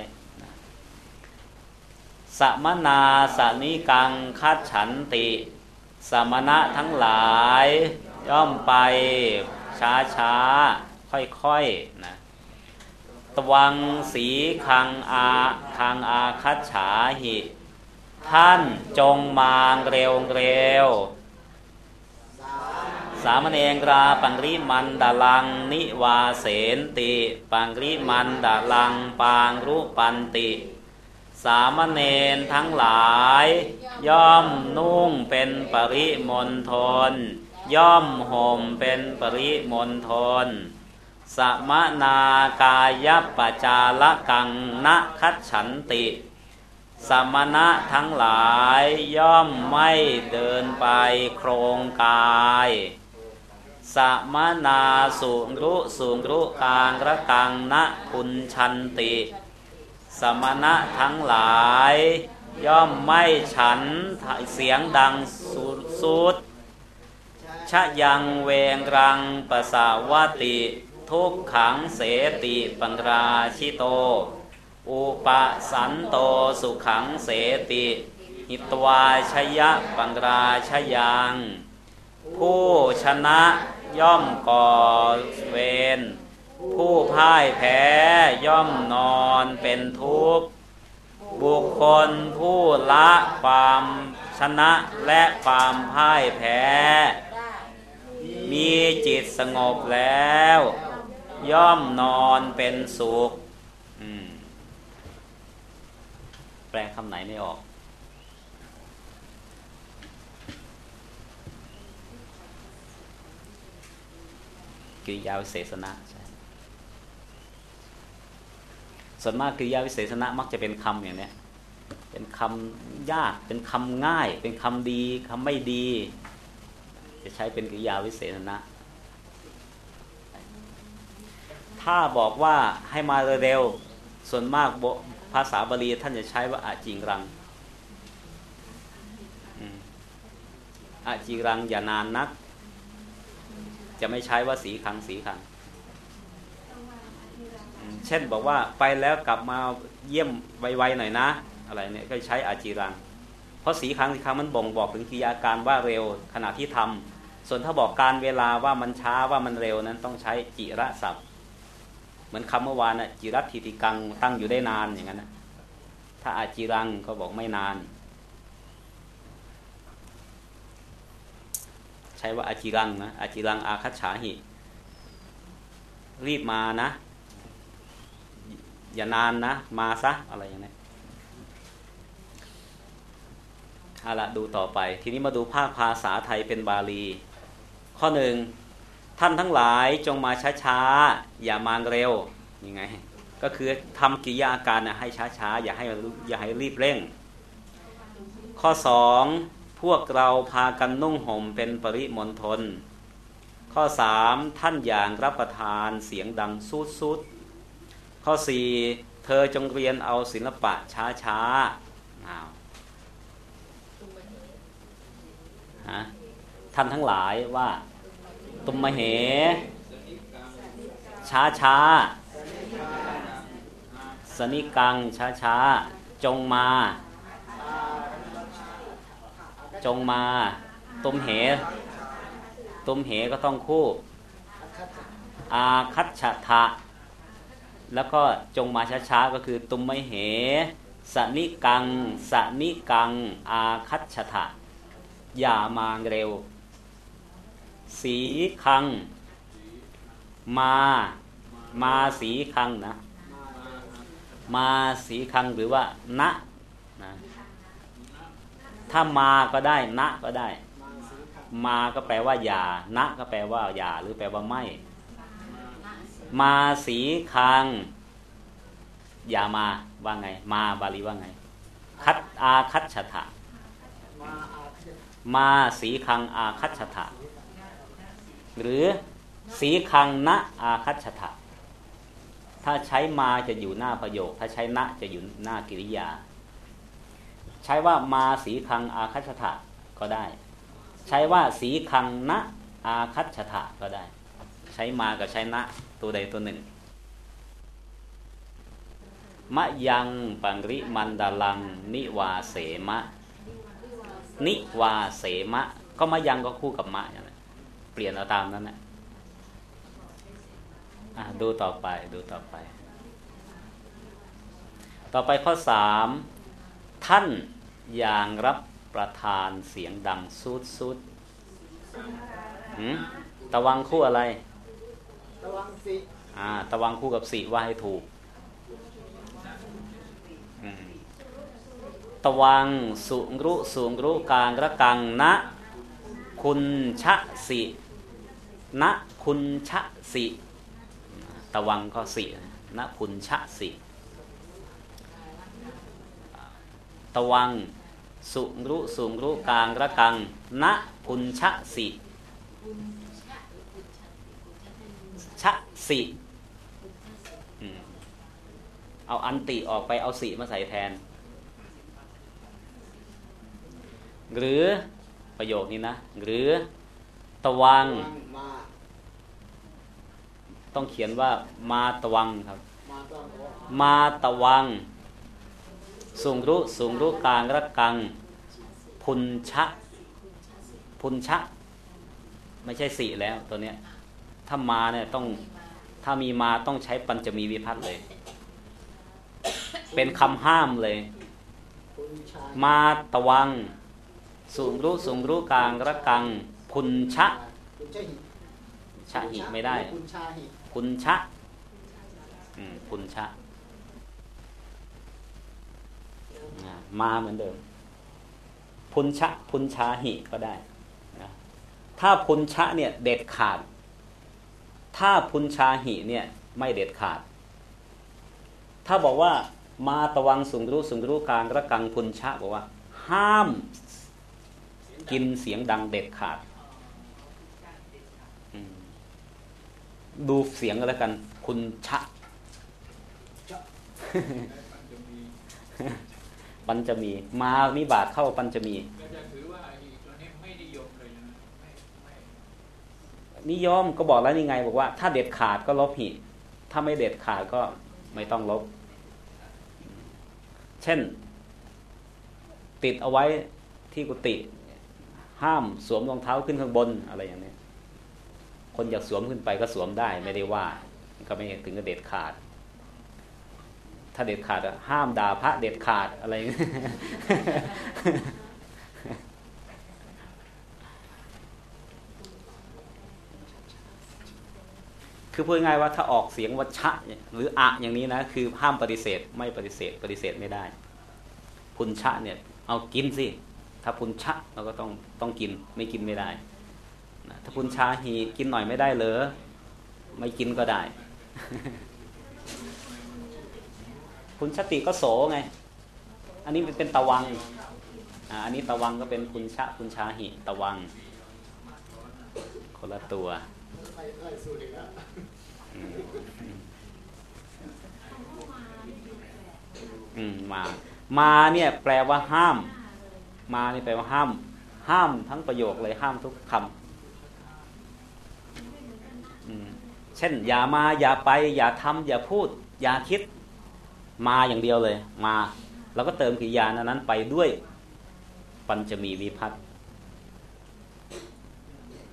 สมนาสนิกังคัดฉันติ สมณะทั้งหลายย่อมไป ช้าช้าค่อยๆนะตวังสีคังอาคังอาคัดฉาหิ ท่านจงมาเร็วเร็วสามเณรราปังริมันดาลัง นิวาเสนติ ปังริมันดาลัง ปางรุปันติ สามเณรทั้งหลาย ย่อมนุ่งเป็นปริมณฑล ย่อมห่มเป็นปริมณฑลสมนากายปจาละกังนะคัดฉันติ สมณะทั้งหลายย่อมไม่เดินไปโครงกาย สมนาสูงรุสูงรุกางระกังนะคุณชันติ สมณะทั้งหลาย ย่อมไม่ฉันเสียงดังสุด ชยังเวงรังปสาวติ ทุกขังเสติปังราชิโต อุปสันโตสุขังเสติ หิตวาชยะปังราชยังผู้ชนะย่อมก่อเวรผู้พ่ายแพ้ย่อมนอนเป็นทุกข์ บุคคลผู้ละความชนะและความพ่ายแพ้ มีจิตสงบแล้ว ย่อมนอนเป็นสุขแปลคำไหนไม่ออก กิริยาวิเศษณะส่วนมากกิริยาวิเศษณะมักจะเป็นคำอย่างนี้เป็นคำยาก เป็นคำง่าย เป็นคำดีคำไม่ดี จะใช้เป็นกิริยาวิเศษณะถ้าบอกว่าให้มาเร็วส่วนมากภาษาบาลีท่านจะใช้ว่าอาจิงรังอาจิงรังอย่านานนัก จะไม่ใช้ว่าสีขังสีขัง เช่นบอกว่าไปแล้วกลับมาเยี่ยมไวๆหน่อยนะ อะไรเนี่ยก็ใช้อาจีรัง เพราะสีขังสีขังมันบ่งบอกถึงกิริยาการว่าเร็วขณะที่ทำส่วนถ้าบอกการเวลาว่ามันช้าว่ามันเร็วนั้นต้องใช้จิระศัพท์เหมือนคำเมื่อวานน่ะจิรัตถิติกังตั้งอยู่ได้นานอย่างนั้นนะถ้าอาจีรังก็บอกไม่นาน ใช้ว่าอาจิรังนะอาจิรังอาคัตฉาหิ รีบมานะ อย่านานนะ มาซะอะไรอย่างนี้ เอาละดูต่อไป ทีนี้มาดูภาคภาษาไทยเป็นบาลี ข้อหนึ่งท่านทั้งหลายจงมาช้าๆ อย่ามาเร็วยังไง ก็คือทำกิริยาการนะให้ช้าๆ อย่าให้อย่าให้รีบเร่ง ข้อสองพวกเราพากันนุ่งห่มเป็นปริมณฑลข้อสามท่านอย่างรับประทานเสียงดังสุดสุดข้อสี่เธอจงเรียนเอาศิลปะช้าช้า ฮะ ท่านทั้งหลายว่า ตุมมเห ช้าช้าสนิกังช้าช้าจงมา จงมา ตุมเห ตุมเหก็ต้องคู่ อาคัตฉะทะแล้วก็จงมาช้าๆก็คือตุมไมเหสนิกังสนิกัง อาคัตฉะทะ อย่ามาเร็ว สีคัง มา มาสีคังนะ มาสีคังหรือว่า ณนะถ้ามาก็ได้ ณก็ได้ มาก็แปลว่า อย่า ณก็แปลว่า อย่า หรือแปลว่าไม่ มาสีคัง อย่ามาว่าไง มาบาลีว่าไง คัดอาคัตฉะมา มาสีคังอาคัตฉะหรือสีคังณอาคัตฉะถ้าใช้มาจะอยู่หน้าประโยค ถ้าใช้ณจะอยู่หน้ากิริยา ใช้ว่ามาสีคังอาคัตฉะก็ได้ ใช้ว่าสีคังณอาคัตฉะก็ได้ ใช้มากับใช้ณตัวใดตัวหนึ่งมะยังปังริมันดาลัง นิวาเสมะ นิวาเสมะ ก็มะยังก็คู่กับมะอย่างนั้นเปลี่ยนเอาตามนั้นนะอะดูต่อไปดูต่อไป ต่อไปข้อสามท่านอย่างรับประทานเสียงดังสุดสุดหืมตะวังคู่อะไรระวังสิอ่า ตะวังคู่กับสีว่าให้ถูกอืม ตวัง สุงรุสุงรุกางระกังนะคุณชะสินะคุณชะสิตวังก็สินะคุณชะสิตวัง สุงรุสุงรุกางระกังนะคุณชะสิชะสิเอาอันติออกไปเอาสีมาใส่แทน หรือประโยคนี้นะ หรือตะวัง ต้องเขียนว่ามาตะวังครับ มาตะวังสูงรุสูงรุกลางระกัง พุนชะ พุนชะ ไม่ใช่สีแล้วตัวเนี้ย ถ้ามาเนี่ยต้องถ้ามีมาต้องใช้ปัญจมีวิพัตเลย เป็นคำห้ามเลยคุณชายมาตะวัง สูงรุสูงรุกลางระกัง พุนชะคุณชาหิชะหิไม่ได้คุณชาหิพุนชะอืมพุนชะอ่ามาเหมือนเดิม พุนชะ พุนชาหิก็ได้นะถ้าพุนชะเนี่ยเด็ดขาด ถ้าพุนชาหิเนี่ยไม่เด็ดขาด ถ้าบอกว่ามาตะวังสูงรู้สูงรู้กลางระกังพุนชะบอกว่า ห้าม กินเสียงดังเด็ดขาดอืมดูเสียงกันแล้วกัน คุณชะ ปัญจะมี มานิบาตเข้าปัญจะมีก็จะถือว่าไอ้ตัวนี้ไม่นิยมเลยนะไม่ไม่นิยมก็บอกแล้วนี่ไง บอกว่า ถ้าเด็ดขาดก็ลบหิ ถ้าไม่เด็ดขาดก็ไม่ต้องลบ เช่น ติดเอาไว้ที่กุฏิ ห้ามสวมรองเท้าขึ้นข้างบนอะไรอย่างนี้ คนอยากสวมขึ้นไปก็สวมได้ไม่ได้ว่า ก็ไม่ถึงกับเด็ดขาด ถ้าเด็ดขาดอะห้ามด่าพระเด็ดขาดอะไรคือพูดง่ายว่าถ้าออกเสียงวัชะหรืออะอย่างนี้นะ คือห้ามปฏิเสธ ไม่ปฏิเสธ ปฏิเสธไม่ได้ พุนชะเนี่ย เอากินสิ ถ้าพุนชะเราก็ต้องต้องกินไม่กินไม่ได้นะถ้าพุนชาฮีกินหน่อยไม่ได้เหรอไม่กินก็ได้ พุนชติก็โสไง อันนี้เป็นตะวังอันนี้ตะวังก็เป็นพุนชะพุนชาหิตะวัง คนละตัวอืมมา มาเนี่ยแปลว่าห้าม มานี่แปลว่าห้าม ห้ามทั้งประโยคเลยห้ามทุกคำเช่น อย่ามาอย่าไป อย่าทำอย่าพูด อย่าคิด มาอย่างเดียวเลย มาเราก็เติมกิริยานั้นไปด้วย ปัญจะมีวิพัฒน์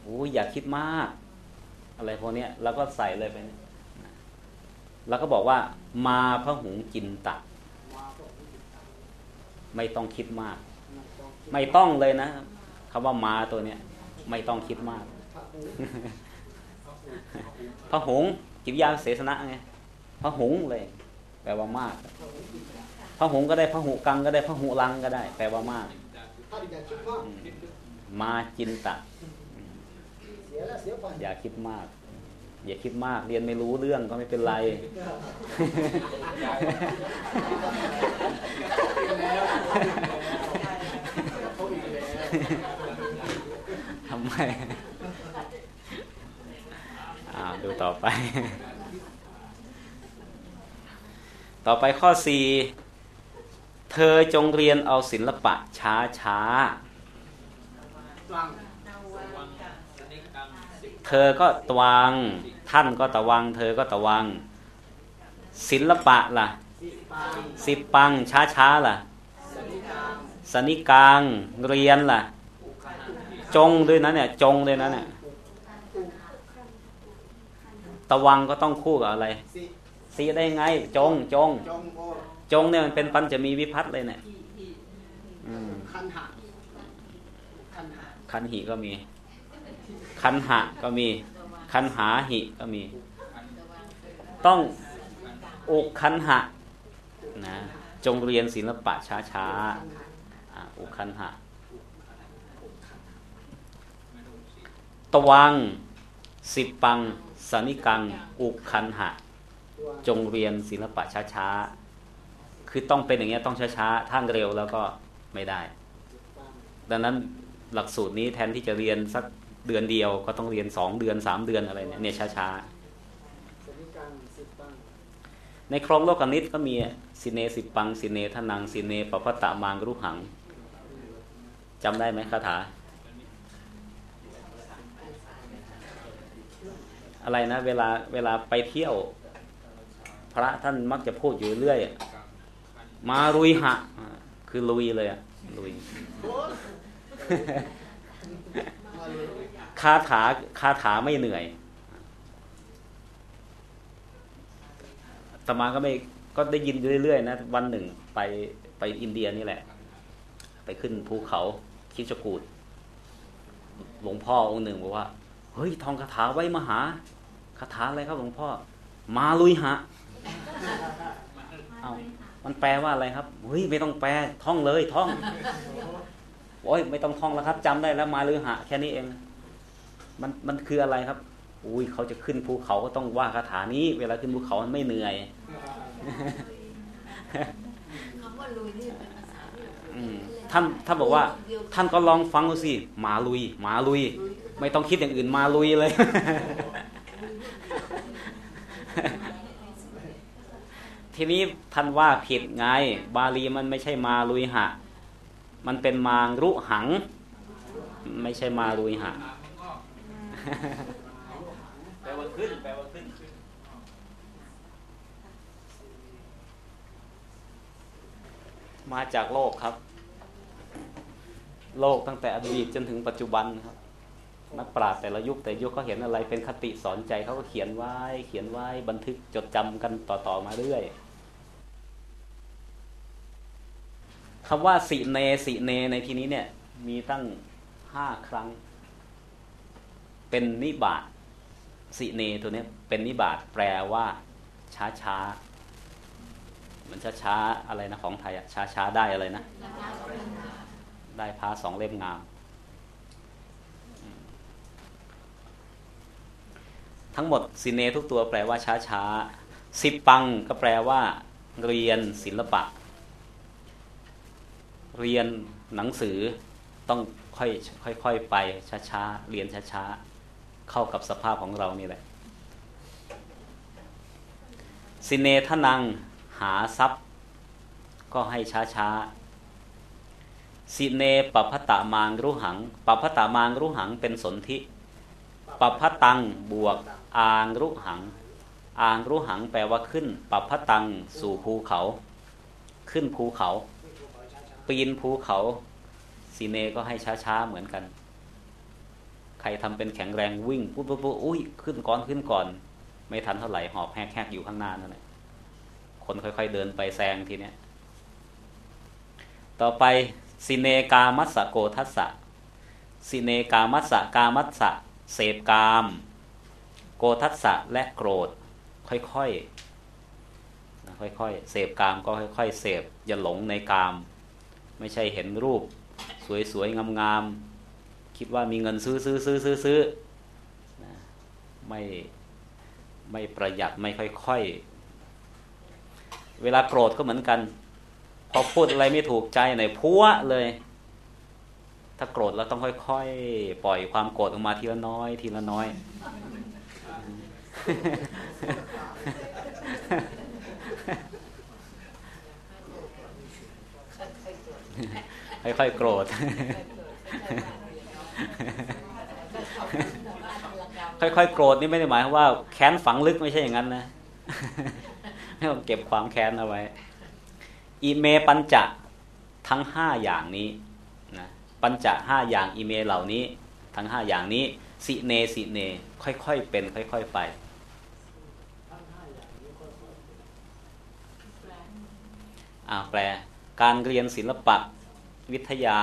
โอ้ยอย่าคิดมาก อะไรพวกนี้เราก็ใส่เลยไปเนี่ยแล้วก็บอกว่า มาพระหุงกินตัดไม่ต้องคิดมาก ไม่ต้องเลยนะคำว่ามาตัวเนี้ยไม่ต้องคิดมากพระหงส์กิริยาเสสนะไงพระหงส์เลย แปลว่ามากพระหงส์ก็ได้พระหุกังก็ได้พระหุลังก็ได้ แปลว่ามาก มาจินตะอย่าคิดมาก อย่าคิดมากเรียนไม่รู้เรื่องก็ไม่เป็นไรเทำไมอ่าดูต่อไป ต่อไปข้อสี่เธอจงเรียนเอาศิลปะช้าช้าเธอก็ตวัง ท่านก็ตะวัง เธอก็ตะวัง ศิลปะล่ะ สิปังช้าช้าล่ะ สนิกางสนิกลางเรียนล่ะ จงด้วยนะเนี่ยจงด้วยนะเนี่ยตะวังก็ต้องคู่กับอะไรสิสีได้ไง จงจงจงโอจงเนี่ยมันเป็นปัญจะมีวิพัฒน์เลยเนี่ยอืมคันหักคันหักคันหิก็มี คันหะก็มี คันหาหิก็มี ต้องอุกคันหะนะจงเรียนศิลปะช้าช้าๆ อะอุกคันหะ ตวัง สิบปังสนิกัง อุกคันหะตัวจงเรียนศิลปะช้าๆ คือต้องเป็นอย่างเงี้ยต้องช้าๆถ้าเร็วแล้วก็ไม่ได้ปังดังนั้นหลักสูตรนี้แทนที่จะเรียนสักเดือนเดียวก็ต้องเรียนสองเดือนสามเดือนอะไรเนี่ยเนี่ยช้าสนิกังสิปังๆในครองโลกนิตก็มีสิเนสิปังสิเนทนังสิเนปปะตะมางรุหัง จำได้ไหมคาถา อะไรนะ เวลาเวลาไปเที่ยว พระท่านมักจะพูดอยู่เรื่อย มาลุยหะ คือลุยเลยอะลุยมาเลยคาถาคาถาไม่เหนื่อยตมาก็ไม่ก็ได้ยินอยู่เรื่อยๆนะ วันหนึ่งไปไปอินเดียนี่แหละ ไปขึ้นภูเขา คิชกูดหลวงพ่อองค์หนึ่งบอกว่าเฮ้ยท่องคาถาไว้มหาคาถาอะไรครับหลวงพ่อ มาลุยหะเอามันแปลว่าอะไรครับเฮ้ยไม่ต้องแปลท่องเลยท่องโอ้ยไม่ต้องท่องแล้วครับจำได้แล้วมาลุยหะ แค่นี้เอง มันมันคืออะไรครับ อุ้ยเขาจะขึ้นภูเขาก็ต้องว่าคาถานี้ เวลาขึ้นภูเขามันไม่เหนื่อยคำว่าลุยนี่เป็นภาษาที่แบบอืม ท่านท่านบอกว่า ท่านก็ลองฟังดูสิหมาลุย หมาลุย ไม่ต้องคิดอย่างอื่นมาลุยเลย ทีนี้ท่านว่าผิดไง บาลีมันไม่ใช่มาลุยหะ มันเป็นมางรุหัง ไม่ใช่มาลุยหะแปลว่าขึ้นแปลว่าขึ้นมาจากโลกครับ โลกตั้งแต่อดีตจนถึงปัจจุบันครับ นักปราชญ์แต่ละยุคแต่ยุคเขาเห็นอะไรเป็นคติสอนใจเขาก็เขียนไว้ เขียนไว้บันทึกจดจำกันต่อๆมาเรื่อยคำว่าสิเนสิเนในที่นี้เนี่ย มีตั้งห้าครั้ง เป็นนิบาตสิเนตัวนี้เป็นนิบาตแปลว่า ช้าช้ามันช้าช้าอะไรนะของไทยอะช้าช้าได้อะไรนะ ได้พาสองเล่มงาม ทั้งหมดสิเนทุกตัวแปลว่าช้าช้าสิบปังก็แปลว่า เรียนศิลปะ เรียนหนังสือต้องค่อยค่อยๆไปช้าๆเรียนช้าๆเข้ากับสภาพของเรานี่แหละสิเนทนังหาทรัพย์ ก็ให้ช้าช้า สิเนปพตะมางรุหังปพตะมางรุหังเป็นสนธิปพตังบวกอางรุหัง อางรุหังแปลว่าขึ้นปพตังสู่ภูเขา ขึ้นภูเขา ปีนภูเขาสีเนก็ให้ช้าๆเหมือนกัน ใครทำเป็นแข็งแรงวิ่งปุ๊บปุ๊บปุ๊บอุ้ยขึ้นก่อนขึ้นก่อน ไม่ทันเท่าไหร่หอบแหกๆอยู่ข้างหน้านั่นแหละคนค่อยๆเดินไปแซงทีเนี้ยต่อไป สิเนกามัสสะโกทัสสะสิเนกามัสสะกามัสสะเสพกาม โกทัสสะและโกรธ ค่อยๆค่อยๆเสพกามก็ค่อยๆเสพอย่าหลงในกาม ไม่ใช่เห็นรูป สวยๆงามๆคิดว่ามีเงินซื้อซื้อซื้อซื้อซื้อไม่ไม่ประหยัดไม่ค่อยๆเวลาโกรธก็เหมือนกัน พอพูดอะไรไม่ถูกใจไหนพัวเลย ถ้าโกรธเราต้องค่อยๆปล่อยความโกรธออกมาทีละน้อย ทีละน้อย ค่อยๆโกรธ ค่อยๆโกรธนี่ไม่ได้หมายความว่าแค้นฝังลึกไม่ใช่อย่างนั้นนะให้เราเก็บความแค้นเอาไว้ อีเมปัญจะทั้งห้าอย่างนี้นะปัญจะห้าอย่างอีเมเหล่านี้ ทั้งห้าอย่างนี้สิเนสิเน ค่อยๆเป็น ค่อย ๆ ไป อ่าแปล การเรียนศิลปะวิทยา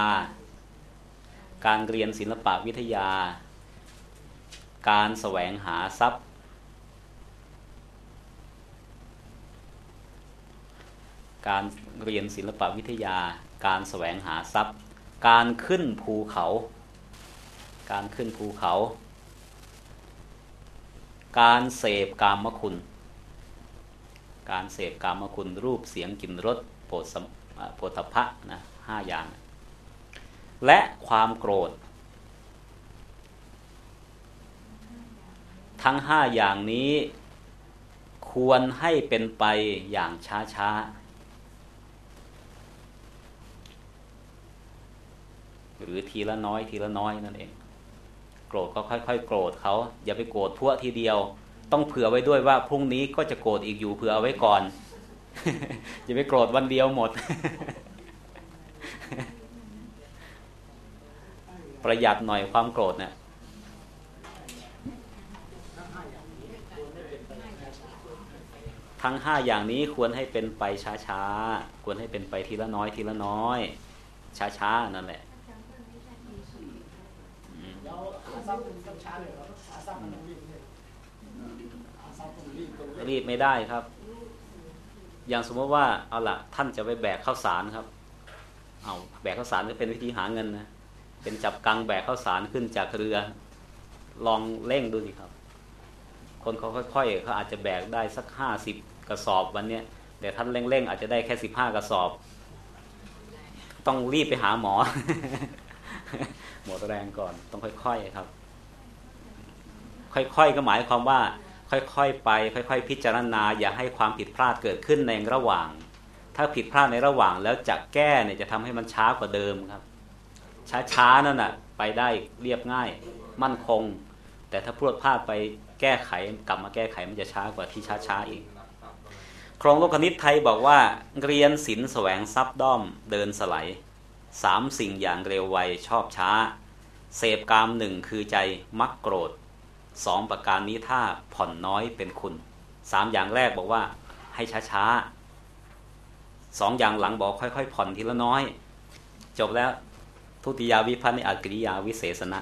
การเรียนศิลปะวิทยา การแสวงหาทรัพย์ การเรียนศิลปวิทยา การแสวงหาทรัพย์ การขึ้นภูเขา การขึ้นภูเขา การเสพกามคุณ การเสพกามคุณรูปเสียงกลิ่นรสโผฏสมโผฏพะนะห้าอย่าง และความโกรธ ทั้งห้าอย่างนี้ควรให้เป็นไปอย่างช้าช้ หรือทีละน้อยทีละน้อยนั่นเอง โกรธก็ค่อย ๆ โกรธเขาอย่าไปโกรธพวทีเดียว ต้องเผื่อไว้ด้วยว่าพรุ่งนี้ก็จะโกรธอีกอยู่เผื่อเอาไว้ก่อนอย่าไปโกรธวันเดียวหมด ประหยัดหน่อยความโกรธเนะี่ยทั้งห้าอย่างนี้ควรให้เป็นไปช้าๆ ควรให้เป็นไปทีละน้อยทีละน้อย ช้าๆ นั่นแหละ แล้วหาท รัพย์ต้องช้าเลยเหรอหาทรัพย์มันต้องรีบเลยหาทรัพย์ต้องรีบต้องเร่งรีบไม่ได้ครับ อย่างสมมติว่าเอาละท่านจะไปแบกข้าวสารครับ เอาแบกข้าวสารก็เป็นวิธีหาเงินนะเป็นจับกังแบกข้าวสารขึ้นจากเรือ ลองเร่งดูสิครับ คนเขาค่อยๆเขาอาจจะแบกได้สักห้าสิบกระสอบวันเนี้ยแต่ท่านเร่งๆอาจจะได้แค่สิบห้ากระสอบ ต้องรีบไปหาหมอ หมดแรงก่อนต้องค่อยๆครับ ค่อยๆก็หมายความว่า ค่อยๆไป ค่อย ๆ พิจารณา อย่าให้ความผิดพลาดเกิดขึ้นในระหว่าง ถ้าผิดพลาดในระหว่างแล้วจะแก้เนี่ยจะทำให้มันช้ากว่าเดิมครับ ช้าๆนั่นน่ะ ไปได้เรียบง่าย มั่นคง แต่ถ้าพลวดพลาดไปแก้ไขกลับมาแก้ไขมันจะช้ากว่าที่ช้าๆอีกครองโลกนิตไทยบอกว่าเรียนศิลแสวงทรัพย์ด้อมเดินสไลด์ สามสิ่งอย่างเร็วไวชอบช้า เสพกามหนึ่งคือใจมักโกรธสองประการนี้ถ้าผ่อนน้อยเป็นคุณสามอย่างแรกบอกว่าให้ช้าๆสองอย่างหลังบอกค่อยๆ ผ่อนทีละน้อย จบแล้วทุติยาวิพัฒน์ในอักริยาวิเศษณะ